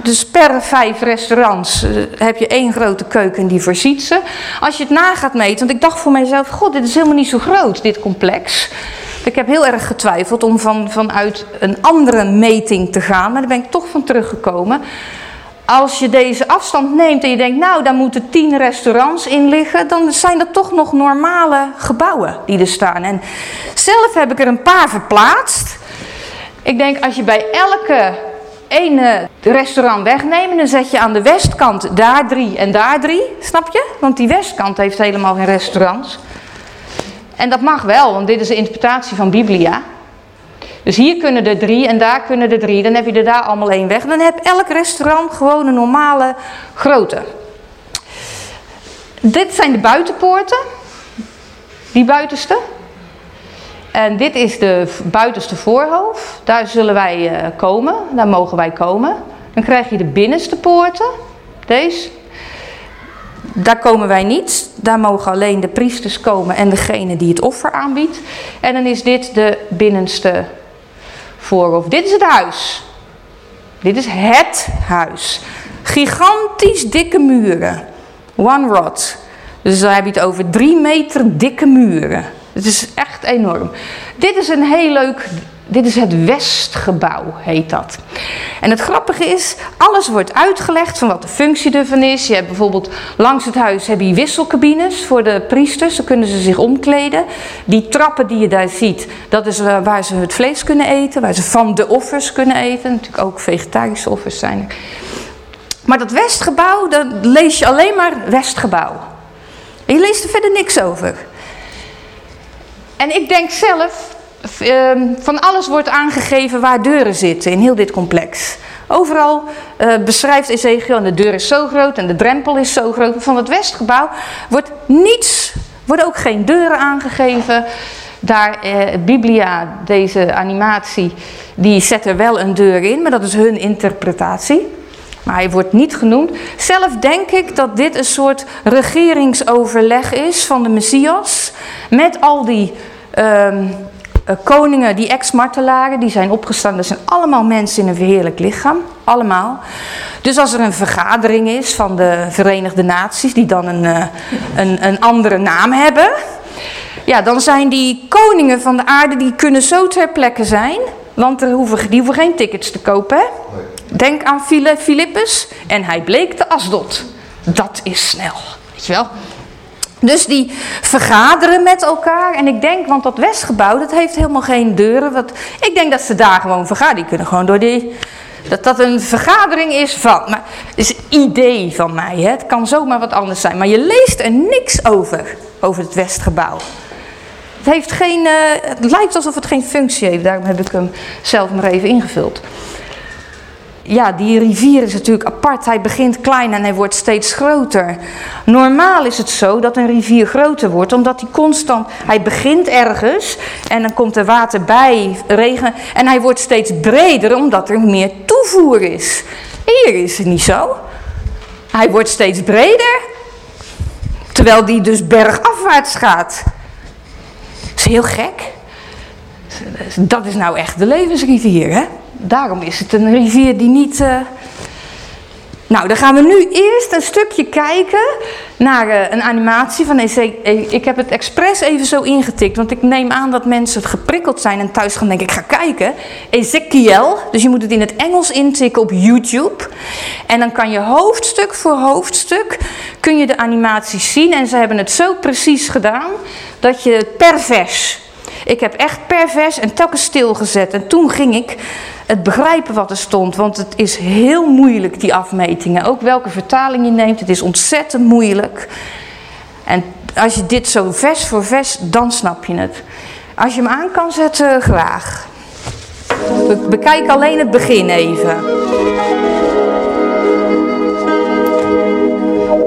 Speaker 1: Dus per vijf restaurants uh, heb je één grote keuken die voorziet ze. Als je het na gaat meten, want ik dacht voor mijzelf, god, dit is helemaal niet zo groot, dit complex. Ik heb heel erg getwijfeld om van, vanuit een andere meting te gaan, maar daar ben ik toch van teruggekomen. Als je deze afstand neemt en je denkt, nou, daar moeten tien restaurants in liggen, dan zijn dat toch nog normale gebouwen die er staan. En zelf heb ik er een paar verplaatst. Ik denk, als je bij elke ene restaurant wegneemt, dan zet je aan de westkant daar drie en daar drie, snap je? Want die westkant heeft helemaal geen restaurants. En dat mag wel, want dit is de interpretatie van Biblia. Dus hier kunnen er drie en daar kunnen er drie. Dan heb je er daar allemaal één weg. Dan heb elk restaurant gewoon een normale grootte. Dit zijn de buitenpoorten. Die buitenste. En dit is de buitenste voorhoofd. Daar zullen wij uh, komen. Daar mogen wij komen. Dan krijg je de binnenste poorten. Deze. Daar komen wij niet. Daar mogen alleen de priesters komen en degene die het offer aanbiedt. En dan is dit de binnenste voorhof. Dit is het huis. Dit is het huis. Gigantisch dikke muren. One rod. Dus dan heb je het over drie meter dikke muren. Het is echt enorm. Dit is een heel leuk. Dit is het Westgebouw, heet dat. En het grappige is, alles wordt uitgelegd van wat de functie ervan is. Je hebt bijvoorbeeld langs het huis heb je wisselcabines voor de priesters, dan kunnen ze zich omkleden. Die trappen die je daar ziet, dat is eh, waar ze het vlees kunnen eten, waar ze van de offers kunnen eten. Natuurlijk ook vegetarische offers zijn. Maar dat Westgebouw, daar lees je alleen maar Westgebouw. Je leest er verder niks over. En ik denk zelf, ehm, van alles wordt aangegeven waar deuren zitten in heel dit complex. Overal uh, beschrijft Ezekiel, en de deur is zo groot en de drempel is zo groot. Van het Westgebouw wordt niets, worden ook geen deuren aangegeven. Daar, eh, Biblia, deze animatie, die zet er wel een deur in, maar dat is hun interpretatie. Maar hij wordt niet genoemd. Zelf denk ik dat dit een soort regeringsoverleg is van de Messias. Met al die ehm, eh, koningen, die ex-martelaren, die zijn opgestaan. Dat zijn allemaal mensen in een verheerlijk lichaam. Allemaal. Dus als er een vergadering is van de Verenigde Naties, die dan een, uh, een, een andere naam hebben. Ja, dan zijn die koningen van de aarde, die kunnen zo ter plekke zijn. Want er hoeven, die hoeven geen tickets te kopen. Hè? Denk aan Philippus en hij bleek de asdot. Dat is snel, weet je wel. Dus die vergaderen met elkaar. En ik denk, want dat Westgebouw, dat heeft helemaal geen deuren. Wat, ik denk dat ze daar gewoon vergaderen. Die kunnen gewoon door die... Dat dat een vergadering is van... Maar het is een idee van mij. Hè? Het kan zomaar wat anders zijn. Maar je leest er niks over. Over het Westgebouw. Het, heeft geen, uh, het lijkt alsof het geen functie heeft. Daarom heb ik hem zelf maar even ingevuld ja, die rivier is natuurlijk apart. Hij begint klein en hij wordt steeds groter. Normaal is het zo dat een rivier groter wordt, omdat hij constant, hij begint ergens en dan komt er water bij, regen, en hij wordt steeds breder omdat er meer toevoer is. Hier is het niet zo. Hij wordt steeds breder, terwijl die dus bergafwaarts gaat. Dat is heel gek. Dat is nou echt de levensrivier, hè? Daarom is het een rivier die niet... Uh... Nou, dan gaan we nu eerst een stukje kijken naar uh, een animatie van. Ik heb het expres even zo ingetikt, want ik neem aan dat mensen geprikkeld zijn en thuis gaan denken, ik ga kijken. Ezekiel, dus je moet het in het Engels intikken op YouTube. En dan kan je hoofdstuk voor hoofdstuk, kun je de animaties zien. En ze hebben het zo precies gedaan, dat je per vers... Ik heb echt per vers en telkens stilgezet. En toen ging ik het begrijpen wat er stond. Want het is heel moeilijk, die afmetingen. Ook welke vertaling je neemt, het is ontzettend moeilijk. En als je dit zo vers voor vers, dan snap je het. Als je hem aan kan zetten, graag. We bekijken alleen het begin even.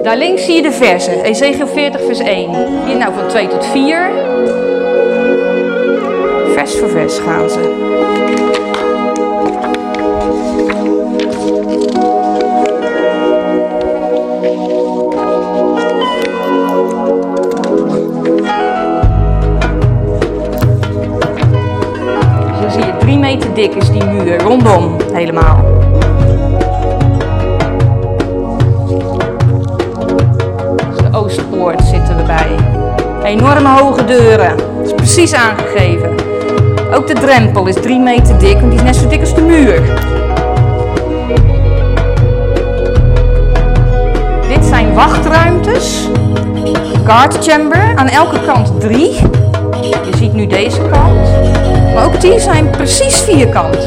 Speaker 1: Daar links zie je de versen. Ezekiel 40 vers 1. Hier nou van 2 tot 4. Vers voor vers gaan ze. meter dik is die muur, rondom helemaal. De Oostpoort zitten we bij. Enorme hoge deuren, is precies aangegeven. Ook de drempel is 3 meter dik, want die is net zo dik als de muur. Dit zijn wachtruimtes. Guard chamber, aan elke kant drie. Je ziet nu deze kant. Maar ook die zijn precies vierkant.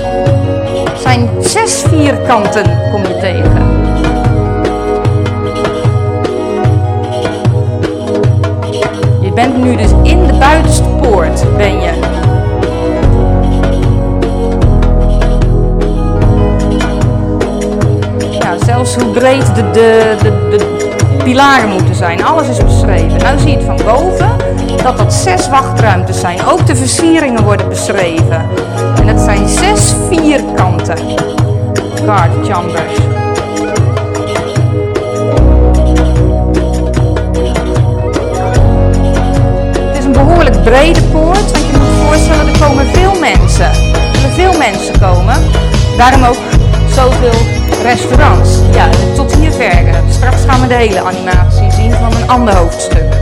Speaker 1: Het zijn zes vierkanten, kom je tegen. Je bent nu dus in de buitenste poort, ben je. Hoe breed de, de, de, pilaren moeten zijn. Alles is beschreven. Nou zie je het van boven dat dat zes wachtruimtes zijn. Ook de versieringen worden beschreven. En het zijn zes vierkanten guard chambers. Het is een behoorlijk brede poort, want je moet voorstellen er komen veel mensen. Er veel mensen komen. Daarom ook zoveel restaurants. Ja, tot hier verder. Straks gaan we de hele animatie zien van een ander hoofdstuk.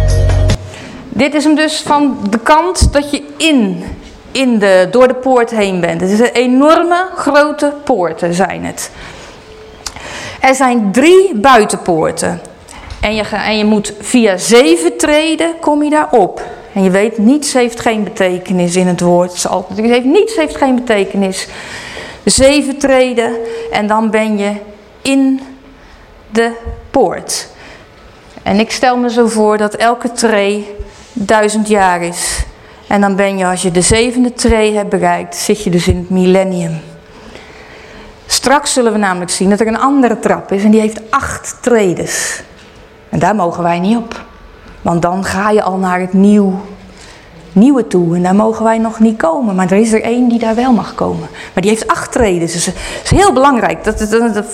Speaker 1: Dit is hem dus van de kant dat je in, in de, door de poort heen bent. Het is een enorme grote poorten zijn het. Er zijn drie buitenpoorten. En je, en je moet via zeven treden kom je daarop. En je weet, niets heeft geen betekenis in het woord. Het, is altijd, niets heeft geen betekenis. Zeven treden en dan ben je in de poort. En ik stel me zo voor dat elke tree duizend jaar is. En dan ben je, als je de zevende tree hebt bereikt, zit je dus in het millennium. Straks zullen we namelijk zien dat er een andere trap is en die heeft acht tredes. En daar mogen wij niet op. Want dan ga je al naar het nieuw, nieuwe toe. En daar mogen wij nog niet komen. Maar er is er één die daar wel mag komen. Maar die heeft acht tredes. Dus het is heel belangrijk. Dat, dat,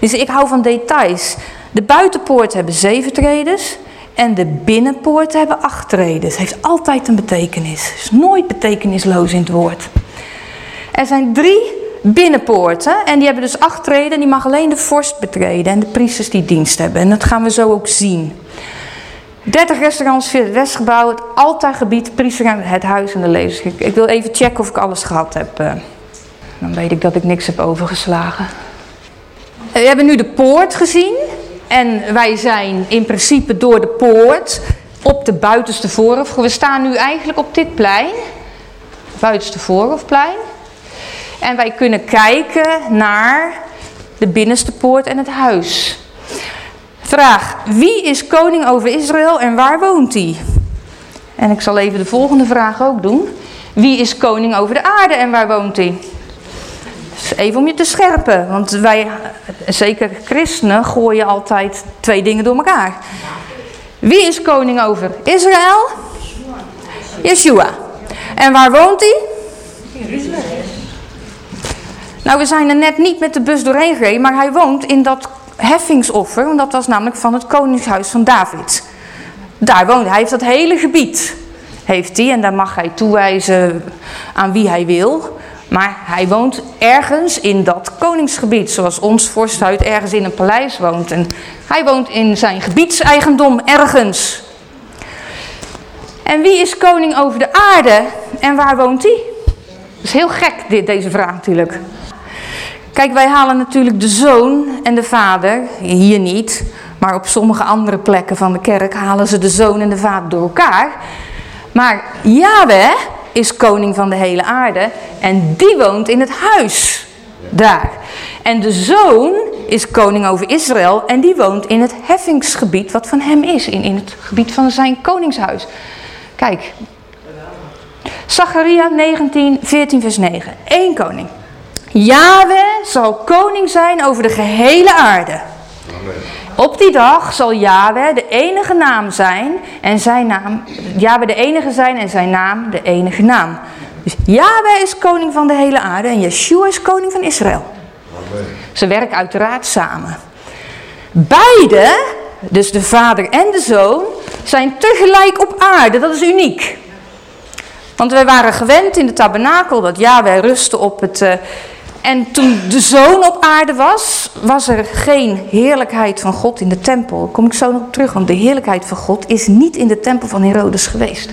Speaker 1: dus ik hou van details. De buitenpoort hebben zeven tredes. En de binnenpoort hebben acht tredes. heeft altijd een betekenis. Het is nooit betekenisloos in het woord. Er zijn drie binnenpoorten en die hebben dus acht treden. Die mag alleen de vorst betreden en de priesters die dienst hebben. En dat gaan we zo ook zien. 30 restaurants via het Westgebouw, het altaargebied, priesterruimte, het huis en de lezers. Ik, ik wil even checken of ik alles gehad heb. eh. Dan weet ik dat ik niks heb overgeslagen. Eh, We hebben nu de poort gezien. En wij zijn in principe door de poort op de buitenste voorhof. We staan nu eigenlijk op dit plein. Buitenste voorhofplein. En wij kunnen kijken naar de binnenste poort en het huis. Vraag, wie is koning over Israël en waar woont hij? En ik zal even de volgende vraag ook doen. Wie is koning over de aarde en waar woont hij? Even om je te scherpen, want wij, zeker christenen, gooien altijd twee dingen door elkaar. Wie is koning over Israël? Yeshua. En waar woont hij? Nou, we zijn er net niet met de bus doorheen gereden, maar hij woont in dat heffingsoffer, want dat was namelijk van het koningshuis van David. Daar woont hij, heeft dat hele gebied, heeft hij, en daar mag hij toewijzen aan wie hij wil. Maar hij woont ergens in dat koningsgebied, zoals ons vorsthuis ergens in een paleis woont. En hij woont in zijn gebiedseigendom ergens. En wie is koning over de aarde en waar woont hij? Dat is heel gek, dit, deze vraag natuurlijk. Kijk, wij halen natuurlijk de zoon en de vader, hier niet, maar op sommige andere plekken van de kerk halen ze de zoon en de vader door elkaar. Maar Yahweh is koning van de hele aarde en die woont in het huis daar. En de zoon is koning over Israël en die woont in het heffingsgebied wat van hem is, in, in het gebied van zijn koningshuis. Kijk, Zacharia 19, 14 vers 9. Eén koning. Yahweh zal koning zijn over de gehele aarde. Op die dag zal Yahweh de enige naam zijn en zijn naam, Yahweh de enige zijn en zijn naam de enige naam. Dus Yahweh is koning van de hele aarde en Yeshua is koning van Israël. Ze werken uiteraard samen. Beide, dus de vader en de zoon, zijn tegelijk op aarde. Dat is uniek. Want wij waren gewend in de tabernakel dat Yahweh rustte op het... en toen de zoon op aarde was, was er geen heerlijkheid van God in de tempel. Kom ik zo nog terug, want de heerlijkheid van God is niet in de tempel van Herodes geweest.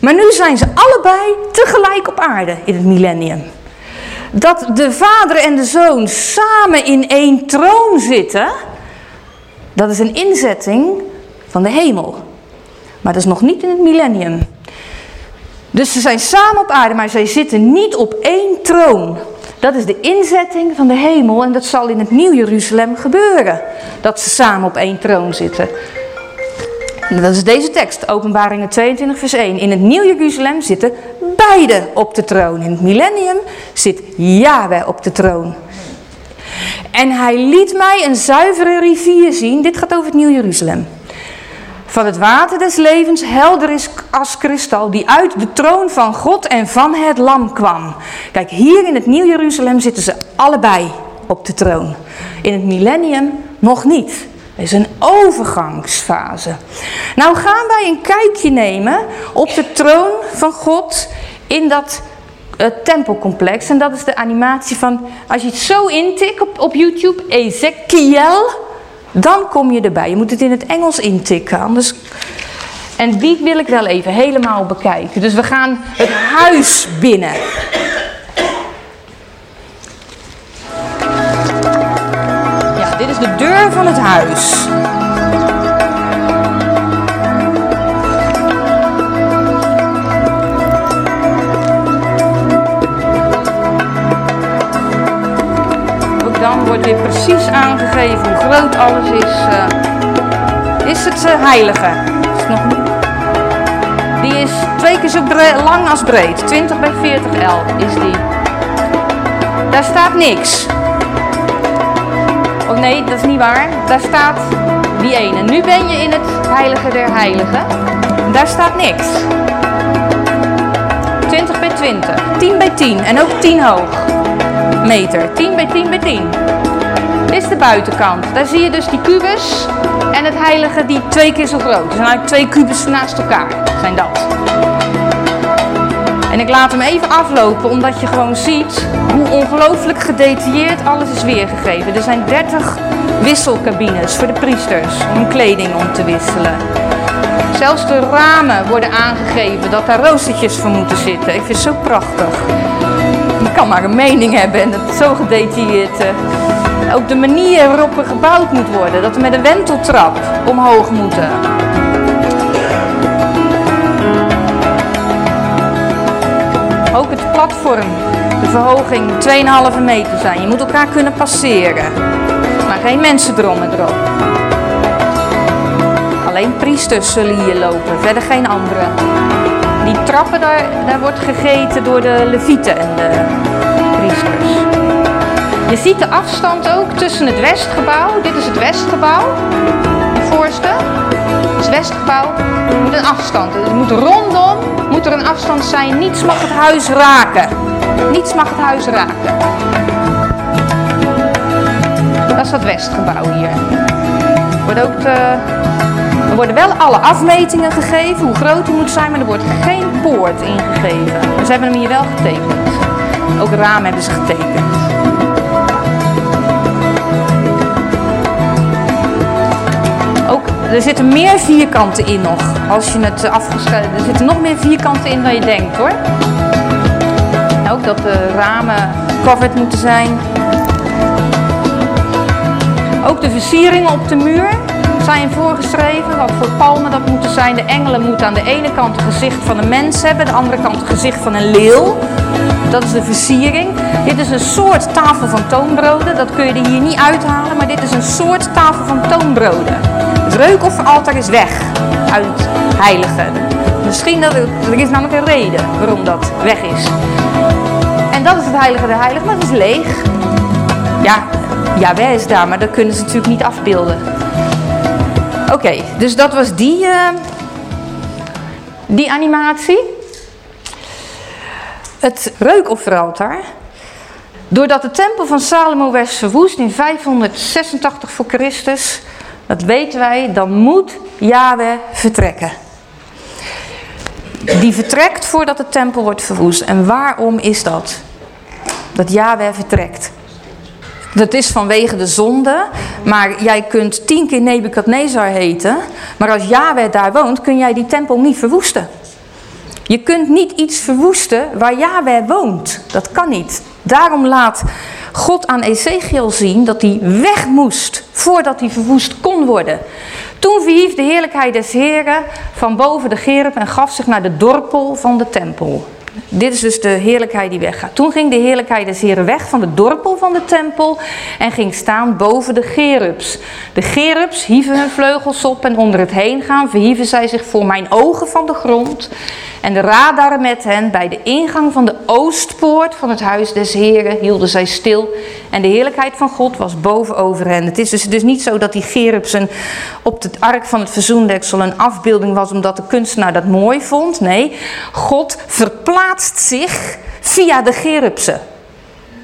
Speaker 1: Maar nu zijn ze allebei tegelijk op aarde in het millennium. Dat de vader en de zoon samen in één troon zitten, dat is een inzetting van de hemel. Maar dat is nog niet in het millennium. Dus ze zijn samen op aarde, maar zij zitten niet op één troon. Dat is de inzetting van de hemel en dat zal in het Nieuw Jeruzalem gebeuren. Dat ze samen op één troon zitten. En dat is deze tekst, Openbaringen 22 vers 1. In het Nieuw Jeruzalem zitten beide op de troon. In het millennium zit Yahweh op de troon. En hij liet mij een zuivere rivier zien. Dit gaat over het Nieuw Jeruzalem. Van het water des levens, helder is als kristal, die uit de troon van God en van het lam kwam. Kijk, hier in het Nieuw Jeruzalem zitten ze allebei op de troon. In het millennium nog niet. Het is een overgangsfase. Nou gaan wij een kijkje nemen op de troon van God in dat eh, tempelcomplex. En dat is de animatie van, als je het zo intikt op, op YouTube, Ezekiel, dan kom je erbij. Je moet het in het Engels intikken, anders... En die wil ik wel even helemaal bekijken. Dus we gaan het huis binnen. Ja, dit is de deur van het huis. Wordt weer precies aangegeven hoe groot alles is. eh, is het eh, heilige? Is nog? Die is twee keer zo lang als breed. 20 bij 40 L is die. Daar staat niks. Oh nee, dat is niet waar. Daar staat die ene. Nu ben je in het heilige der heiligen. Daar staat niks. 20 bij 20. 10 bij 10. En ook 10 hoog. Meter. 10 bij 10 bij 10. Dit is de buitenkant. Daar zie je dus die kubus en het heilige die twee keer zo groot zijn eigenlijk twee kubussen naast elkaar. Zijn dat. En ik laat hem even aflopen omdat je gewoon ziet hoe ongelooflijk gedetailleerd alles is weergegeven. Er zijn 30 wisselcabines voor de priesters om kleding om te wisselen. Zelfs de ramen worden aangegeven dat daar roostertjes voor moeten zitten. Ik vind het zo prachtig. Je kan maar een mening hebben en het zo gedetailleerd. Ook de manier waarop er gebouwd moet worden. Dat we met een wenteltrap omhoog moeten. Ook het platform, de verhoging, 2,5 meter zijn. Je moet elkaar kunnen passeren. Maar geen mensendrommen erop. Alleen priesters zullen hier lopen, verder geen anderen. Die trappen, daar, daar wordt gegeten door de levieten en de priesters. Je ziet de afstand ook tussen het westgebouw. Dit is het westgebouw, de voorste. Het is het westgebouw. Moet een afstand. Er moet rondom moet er een afstand zijn. Niets mag het huis raken. Niets mag het huis raken. Dat is dat westgebouw hier. Er wordt ook de, er worden wel alle afmetingen gegeven, hoe groot die moet zijn, maar er wordt geen poort ingegeven. Dus ze hebben hem hier wel getekend. Ook ramen hebben ze getekend. Er zitten meer vierkanten in nog. Als je het afgescheiden... Er zitten nog meer vierkanten in dan je denkt hoor. Ook dat de ramen covered moeten zijn. Ook de versieringen op de muur zijn voorgeschreven. Wat voor palmen dat moeten zijn. De engelen moeten aan de ene kant het gezicht van een mens hebben. De andere kant het gezicht van een leeuw. Dat is de versiering. Dit is een soort tafel van toonbroden. Dat kun je er hier niet uithalen. Maar dit is een soort tafel van toonbroden. Reukofferaltaar is weg uit het heilige. Misschien dat er, is namelijk een reden waarom dat weg is. En dat is het heilige der heiligen, maar het is leeg. Ja, Jawel is daar, maar dat kunnen ze natuurlijk niet afbeelden. Oké, dus dat was die, eh, die animatie. Het reukofferaltaar. Doordat de tempel van Salomo werd verwoest in 586 voor Christus, dat weten wij, dan moet Yahweh vertrekken. Die vertrekt voordat de tempel wordt verwoest. En waarom is dat? Dat Yahweh vertrekt. Dat is vanwege de zonde, maar jij kunt tien keer Nebukadnezar heten, maar als Yahweh daar woont, kun jij die tempel niet verwoesten. Je kunt niet iets verwoesten waar Yahweh woont. Dat kan niet. Daarom laat God aan Ezekiel zien dat hij weg moest voordat hij verwoest kon worden. Toen verhief de heerlijkheid des Heren van boven de gerub en gaf zich naar de dorpel van de tempel. Dit is dus de heerlijkheid die weggaat. Toen ging de heerlijkheid des Heren weg van de dorpel van de tempel en ging staan boven de gerubs. De gerubs hieven hun vleugels op en onder het heen gaan verhieven zij zich voor mijn ogen van de grond. En de radaren met hen bij de ingang van de oostpoort van het huis des Heren hielden zij stil. En de heerlijkheid van God was boven over hen. Het is dus, dus niet zo dat die gerubs een, op het ark van het verzoendeksel een afbeelding was omdat de kunstenaar dat mooi vond. Nee, God verplaatst zich via de gerubsen.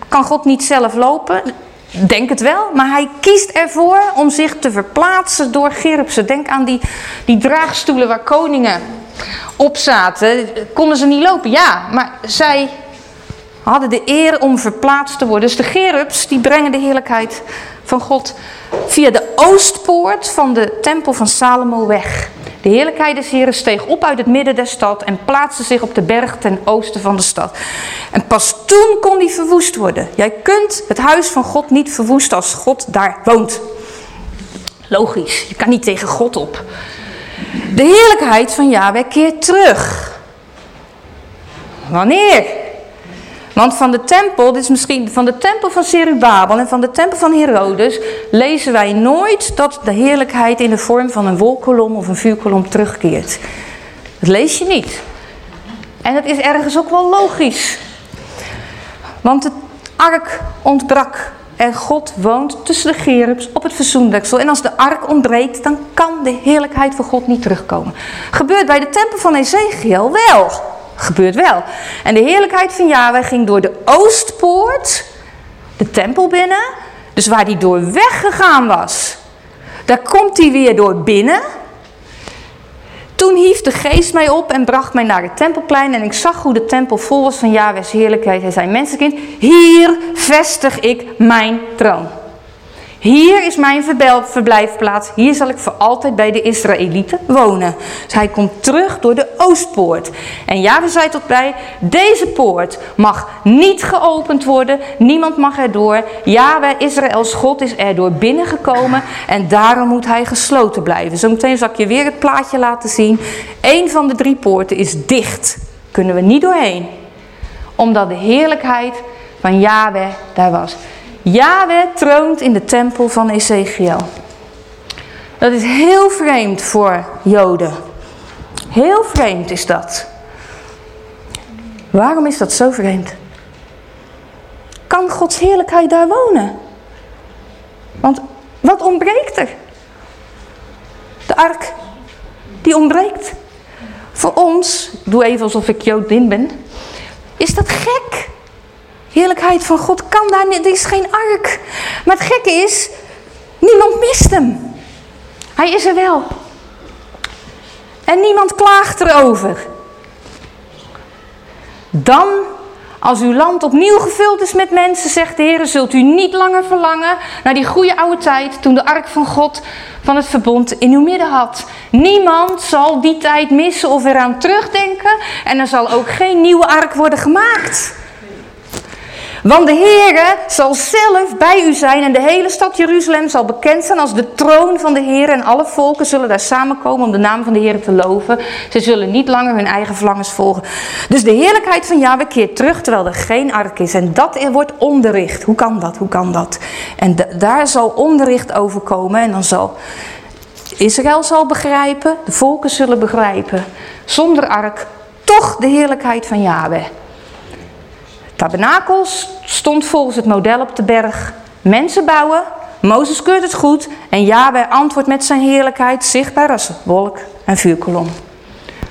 Speaker 1: Kan God niet zelf lopen? Denk het wel, maar hij kiest ervoor om zich te verplaatsen door gerubsen. Denk aan die, die draagstoelen waar koningen op zaten. Konden ze niet lopen? Ja, maar zij hadden de eer om verplaatst te worden. Dus de gerubs die brengen de heerlijkheid van God via de oostpoort van de tempel van Salomo weg. De heerlijkheid des Heren steeg op uit het midden der stad en plaatste zich op de berg ten oosten van de stad. En pas toen kon die verwoest worden. Jij kunt het huis van God niet verwoesten als God daar woont. Logisch, je kan niet tegen God op. De heerlijkheid van Yahweh keert terug. Wanneer? Want van de tempel, dit is misschien van de tempel van Zerubabel en van de tempel van Herodes, lezen wij nooit dat de heerlijkheid in de vorm van een wolkolom of een vuurkolom terugkeert. Dat lees je niet. En het is ergens ook wel logisch. Want de ark ontbrak en God woont tussen de gerubs op het verzoendeksel. En als de ark ontbreekt, dan kan de heerlijkheid van God niet terugkomen. Gebeurt bij de tempel van Ezekiel wel. Gebeurt wel. En de heerlijkheid van Yahweh ging door de oostpoort, de tempel binnen. Dus waar die door weggegaan was. Daar komt hij weer door binnen. Toen hief de geest mij op en bracht mij naar het tempelplein. En ik zag hoe de tempel vol was van Yahweh's heerlijkheid. Hij zei, mensenkind, hier vestig ik mijn troon. Hier is mijn verblijfplaats. Hier zal ik voor altijd bij de Israëlieten wonen. Dus hij komt terug door de oostpoort. En Java zei tot bij, deze poort mag niet geopend worden. Niemand mag erdoor. Java, Israëls God, is erdoor binnengekomen. En daarom moet hij gesloten blijven. Zometeen zal ik je weer het plaatje laten zien. Eén van de drie poorten is dicht. Kunnen we niet doorheen. Omdat de heerlijkheid van Yahweh daar was. Yahweh troont in de tempel van Ezekiel. Dat is heel vreemd voor Joden. Heel vreemd is dat. Waarom is dat zo vreemd? Kan Gods heerlijkheid daar wonen? Want wat ontbreekt er? De ark, die ontbreekt. Voor ons, doe even alsof ik Joodin ben, is dat gek. Heerlijkheid van God kan daar niet, er is geen ark. Maar het gekke is, niemand mist hem. Hij is er wel. En niemand klaagt erover. Dan, als uw land opnieuw gevuld is met mensen, zegt de Heer, zult u niet langer verlangen naar die goede oude tijd toen de ark van God van het verbond in uw midden had. Niemand zal die tijd missen of eraan terugdenken en er zal ook geen nieuwe ark worden gemaakt. Want de Heere zal zelf bij u zijn en de hele stad Jeruzalem zal bekend zijn als de troon van de Heer. En alle volken zullen daar samenkomen om de naam van de Heer te loven. Ze zullen niet langer hun eigen verlangens volgen. Dus de heerlijkheid van Yahweh keert terug terwijl er geen ark is. En dat wordt onderricht. Hoe kan dat? Hoe kan dat? En daar zal onderricht over komen en dan zal... Israël zal begrijpen, de volken zullen begrijpen. Zonder ark, toch de heerlijkheid van Yahweh. Tabernakels stond volgens het model op de berg. Mensen bouwen, Mozes keurt het goed en Yahweh antwoordt met zijn heerlijkheid zichtbaar als wolk en vuurkolom.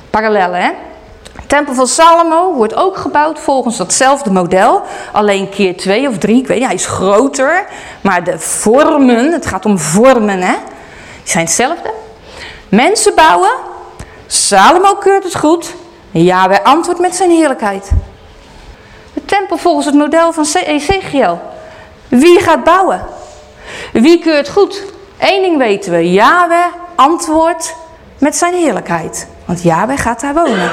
Speaker 1: Parallellen, hè? Tempel van Salomo wordt ook gebouwd volgens datzelfde model. Alleen keer twee of drie, ik weet niet, hij is groter. Maar de vormen, het gaat om vormen, hè? Zijn hetzelfde. Mensen bouwen, Salomo keurt het goed. Yahweh antwoordt met zijn heerlijkheid tempel volgens het model van Ezekiel. Wie gaat bouwen? Wie keurt goed? Eén ding weten we. Yahweh antwoordt met zijn heerlijkheid. Want Yahweh gaat daar wonen.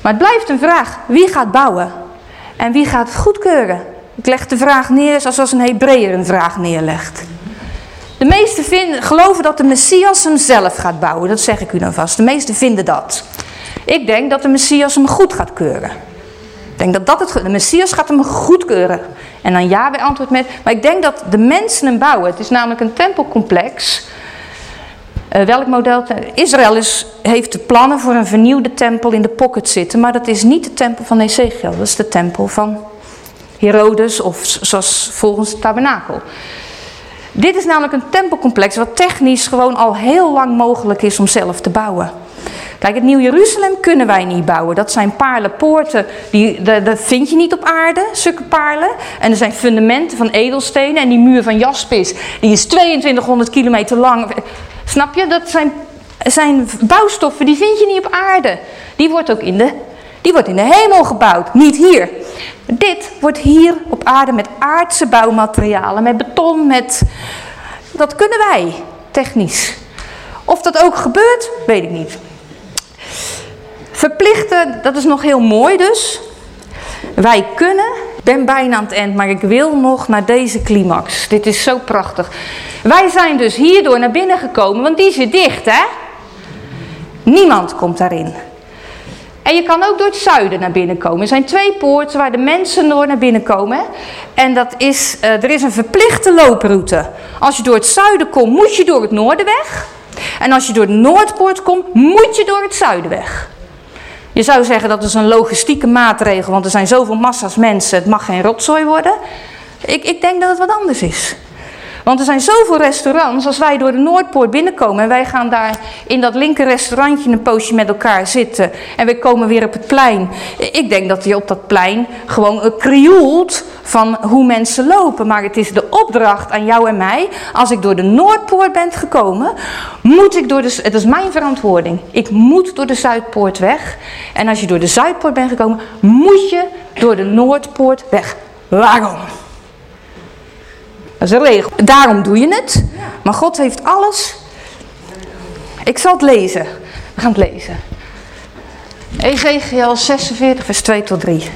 Speaker 1: Maar het blijft een vraag. Wie gaat bouwen? En wie gaat het goedkeuren? Ik leg de vraag neer zoals een Hebreeër een vraag neerlegt. De meesten vinden, geloven dat de Messias hem zelf gaat bouwen. Dat zeg ik u dan vast. De meesten vinden dat. Ik denk dat de Messias hem goed gaat keuren. Ik denk dat dat het... De Messias gaat hem goedkeuren. En dan Yahweh antwoordt met... Maar ik denk dat de mensen hem bouwen. Het is namelijk een tempelcomplex. Uh, welk model? Israël is, heeft de plannen voor een vernieuwde tempel in de pocket zitten. Maar dat is niet de tempel van Ezekiel. Dat is de tempel van Herodes of zoals volgens het tabernakel. Dit is namelijk een tempelcomplex wat technisch gewoon al heel lang mogelijk is om zelf te bouwen. Kijk, het Nieuw Jeruzalem kunnen wij niet bouwen. Dat zijn paarlenpoorten, die, dat vind je niet op aarde, zulke paarlen. En er zijn fundamenten van edelstenen en die muur van jaspis, die is 2200 kilometer lang. Snap je? Dat zijn, zijn bouwstoffen, die vind je niet op aarde. Die wordt ook in de Die wordt in de hemel gebouwd, niet hier. Dit wordt hier op aarde met aardse bouwmaterialen, met beton, met... Dat kunnen wij, technisch. Of dat ook gebeurt, weet ik niet. Verplichten, dat is nog heel mooi dus. Wij kunnen, ik ben bijna aan het eind, maar ik wil nog naar deze climax. Dit is zo prachtig. Wij zijn dus hierdoor naar binnen gekomen, want die zit dicht, hè? Niemand komt daarin. En je kan ook door het zuiden naar binnen komen. Er zijn twee poorten waar de mensen door naar binnen komen. En dat is, uh, er is een verplichte looproute. Als je door het zuiden komt, moet je door het noorden weg. En als je door de Noordpoort komt, moet je door het zuiden weg. Je zou zeggen dat is een logistieke maatregel, want er zijn zoveel massa's mensen, het mag geen rotzooi worden. Ik, ik denk dat het wat anders is. Want er zijn zoveel restaurants, als wij door de Noordpoort binnenkomen en wij gaan daar in dat linker restaurantje een poosje met elkaar zitten en we komen weer op het plein. Ik denk dat je op dat plein gewoon krioelt van hoe mensen lopen. Maar het is de opdracht aan jou en mij, als ik door de Noordpoort ben gekomen, moet ik door de, het is mijn verantwoording. Ik moet door de Zuidpoort weg. En als je door de Zuidpoort bent gekomen, moet je door de Noordpoort weg. Waarom? Dat is een regel. Daarom doe je het. Maar God heeft alles. Ik zal het lezen. We gaan het lezen. Ezekiel 46, vers 2 tot 3.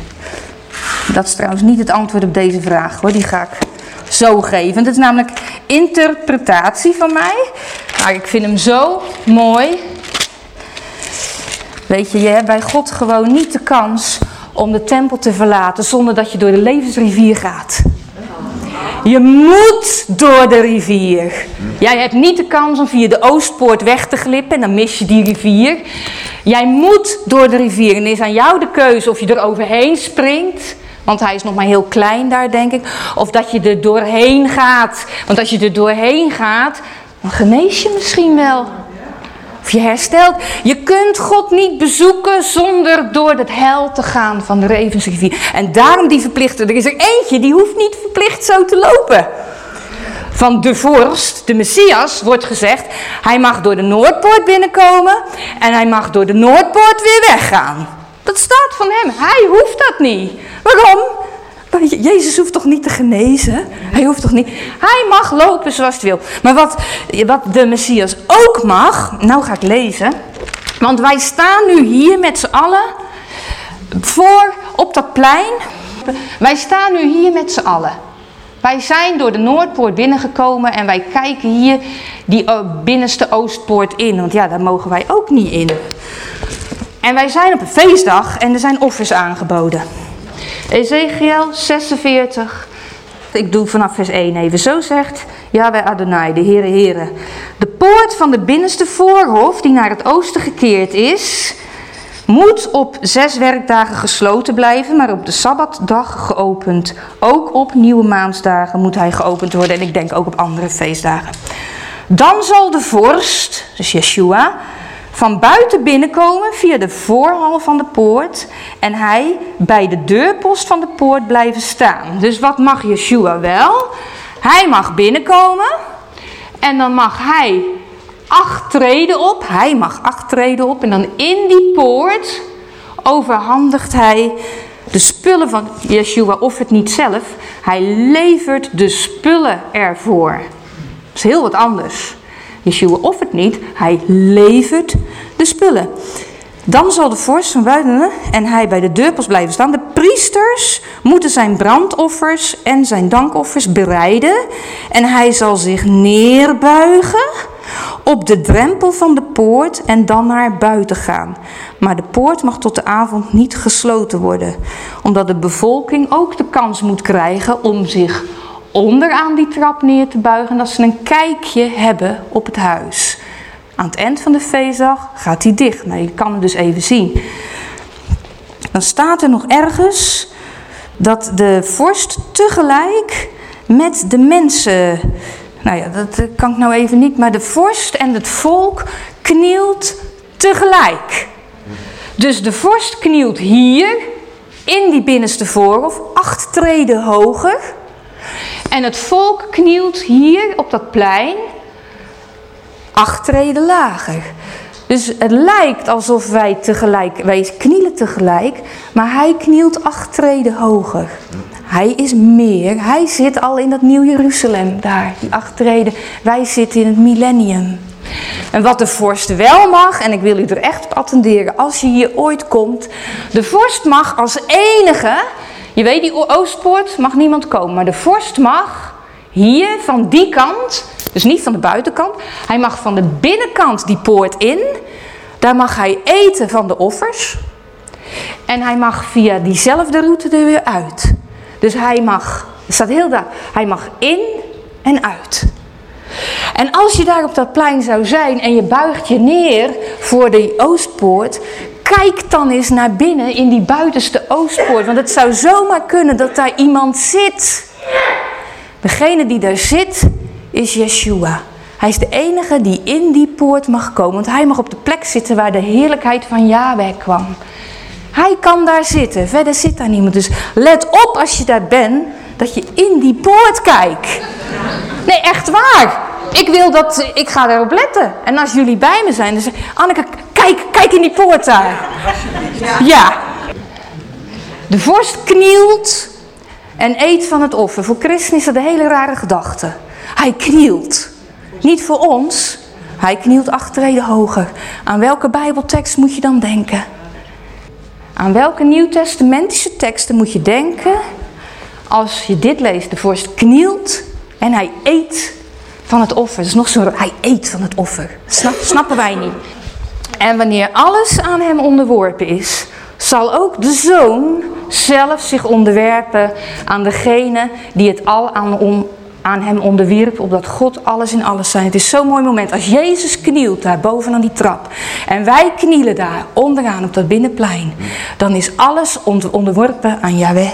Speaker 1: Dat is trouwens niet het antwoord op deze vraag hoor. Die ga ik zo geven. Het is namelijk interpretatie van mij. Maar ik vind hem zo mooi. Weet je, je hebt bij God gewoon niet de kans om de tempel te verlaten zonder dat je door de levensrivier gaat. Je moet door de rivier. Jij hebt niet de kans om via de Oostpoort weg te glippen en dan mis je die rivier. Jij moet door de rivier en is aan jou de keuze of je er overheen springt. Want hij is nog maar heel klein daar, denk ik. Of dat je er doorheen gaat. Want als je er doorheen gaat, dan genees je misschien wel. Of je herstelt. Je kunt God niet bezoeken zonder door het hel te gaan van de Revensrivier. En daarom die verplichte. Er is er eentje die hoeft niet verplicht zo te lopen. Van de vorst, de Messias, wordt gezegd, hij mag door de Noordpoort binnenkomen en hij mag door de Noordpoort weer weggaan. Dat staat van hem. Hij hoeft dat niet. Waarom? Jezus hoeft toch niet te genezen? Hij hoeft toch niet... Hij mag lopen zoals hij wil. Maar wat, wat de Messias ook mag... Nou ga ik lezen. Want wij staan nu hier met z'n allen... Voor, op dat plein. Wij staan nu hier met z'n allen. Wij zijn door de Noordpoort binnengekomen en wij kijken hier die binnenste Oostpoort in. Want ja, daar mogen wij ook niet in. En wij zijn op een feestdag en er zijn offers aangeboden. Ezekiel 46. Ik doe vanaf vers 1 even. Zo zegt Yahweh Adonai, de Heere Heere. De poort van de binnenste voorhof die naar het oosten gekeerd is, moet op zes werkdagen gesloten blijven, maar op de Sabbatdag geopend. Ook op nieuwe maansdagen moet hij geopend worden en ik denk ook op andere feestdagen. Dan zal de vorst, dus Yeshua, van buiten binnenkomen via de voorhal van de poort en hij bij de deurpost van de poort blijven staan. Dus wat mag Yeshua wel? Hij mag binnenkomen en dan mag hij acht treden op. Hij mag acht treden op en dan in die poort overhandigt hij de spullen van Yeshua het niet zelf. Hij levert de spullen ervoor. Dat is heel wat anders. Yeshua offert niet, hij levert de spullen. Dan zal de vorst van buiten en hij bij de deurpost blijven staan. De priesters moeten zijn brandoffers en zijn dankoffers bereiden. En hij zal zich neerbuigen op de drempel van de poort en dan naar buiten gaan. Maar de poort mag tot de avond niet gesloten worden, omdat de bevolking ook de kans moet krijgen om zich onderaan die trap neer te buigen, dat ze een kijkje hebben op het huis. Aan het eind van de feestdag gaat hij dicht. Nou, je kan het dus even zien. Dan staat er nog ergens dat de vorst tegelijk met de mensen. Nou ja, dat kan ik nou even niet. Maar de vorst en het volk knielt tegelijk. Dus de vorst knielt hier in die binnenste voorhof, acht treden hoger. En het volk knielt hier op dat plein acht treden lager. Dus het lijkt alsof wij tegelijk, wij knielen tegelijk, maar hij knielt acht treden hoger. Hij is meer, hij zit al in dat Nieuw Jeruzalem daar, die acht treden. Wij zitten in het millennium. En wat de vorst wel mag, en ik wil u er echt op attenderen, als je hier ooit komt. De vorst mag als enige, je weet die oostpoort, mag niemand komen. Maar de vorst mag hier van die kant, dus niet van de buitenkant. Hij mag van de binnenkant die poort in. Daar mag hij eten van de offers. En hij mag via diezelfde route er weer uit. Dus hij mag, er staat heel daar, hij mag in en uit. En als je daar op dat plein zou zijn en je buigt je neer voor de Oostpoort, kijk dan eens naar binnen in die buitenste Oostpoort. Want het zou zomaar kunnen dat daar iemand zit. Degene die daar zit is Yeshua. Hij is de enige die in die poort mag komen. Want hij mag op de plek zitten waar de heerlijkheid van Yahweh kwam. Hij kan daar zitten. Verder zit daar niemand. Dus let op als je daar bent. Dat je in die poort kijkt. Nee, echt waar. Ik wil dat, ik ga daarop letten. En als jullie bij me zijn, dan zeg Anneke, kijk, kijk in die poort daar. Ja. De vorst knielt en eet van het offer. Voor christen is dat een hele rare gedachte. Hij knielt. Niet voor ons. Hij knielt acht treden hoger. Aan welke bijbeltekst moet je dan denken? Aan welke nieuwtestamentische teksten moet je denken als je dit leest? De vorst knielt en hij eet van het offer. Is nog zo, hij eet van het offer. Snap, snappen wij niet. En wanneer alles aan hem onderworpen is, zal ook de zoon zelf zich onderwerpen aan degene die het al aan, om, aan hem onderwierp, opdat God alles in alles zijn. Het is zo'n mooi moment. Als Jezus knielt daar boven aan die trap en wij knielen daar onderaan op dat binnenplein, dan is alles onderworpen aan Yahweh.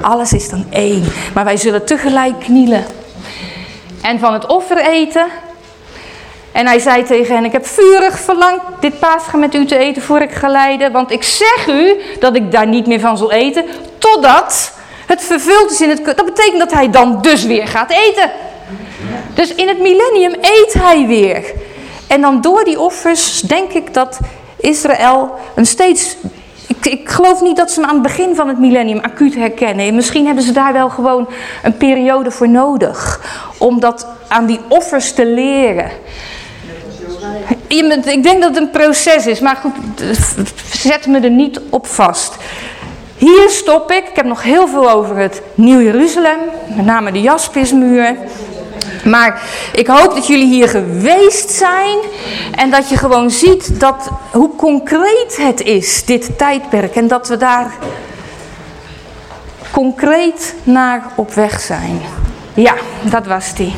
Speaker 1: Alles is dan één. Maar wij zullen tegelijk knielen en van het offer eten. En hij zei tegen hen, ik heb vurig verlangd dit paascha met u te eten voor ik geleide. Want ik zeg u dat ik daar niet meer van zal eten, totdat het vervuld is in het... Dat betekent dat hij dan dus weer gaat eten. Dus in het millennium eet hij weer. En dan door die offers denk ik dat Israël een steeds ik, ik, geloof niet dat ze hem aan het begin van het millennium acuut herkennen. Misschien hebben ze daar wel gewoon een periode voor nodig. Om dat aan die offers te leren. Ik denk dat het een proces is, maar goed, zet me er niet op vast. Hier stop ik. Ik heb nog heel veel over het Nieuw Jeruzalem, met name de Jaspismuur. Maar ik hoop dat jullie hier geweest zijn en dat je gewoon ziet dat, hoe concreet het is, dit tijdperk. En dat we daar concreet naar op weg zijn. Ja, dat was die.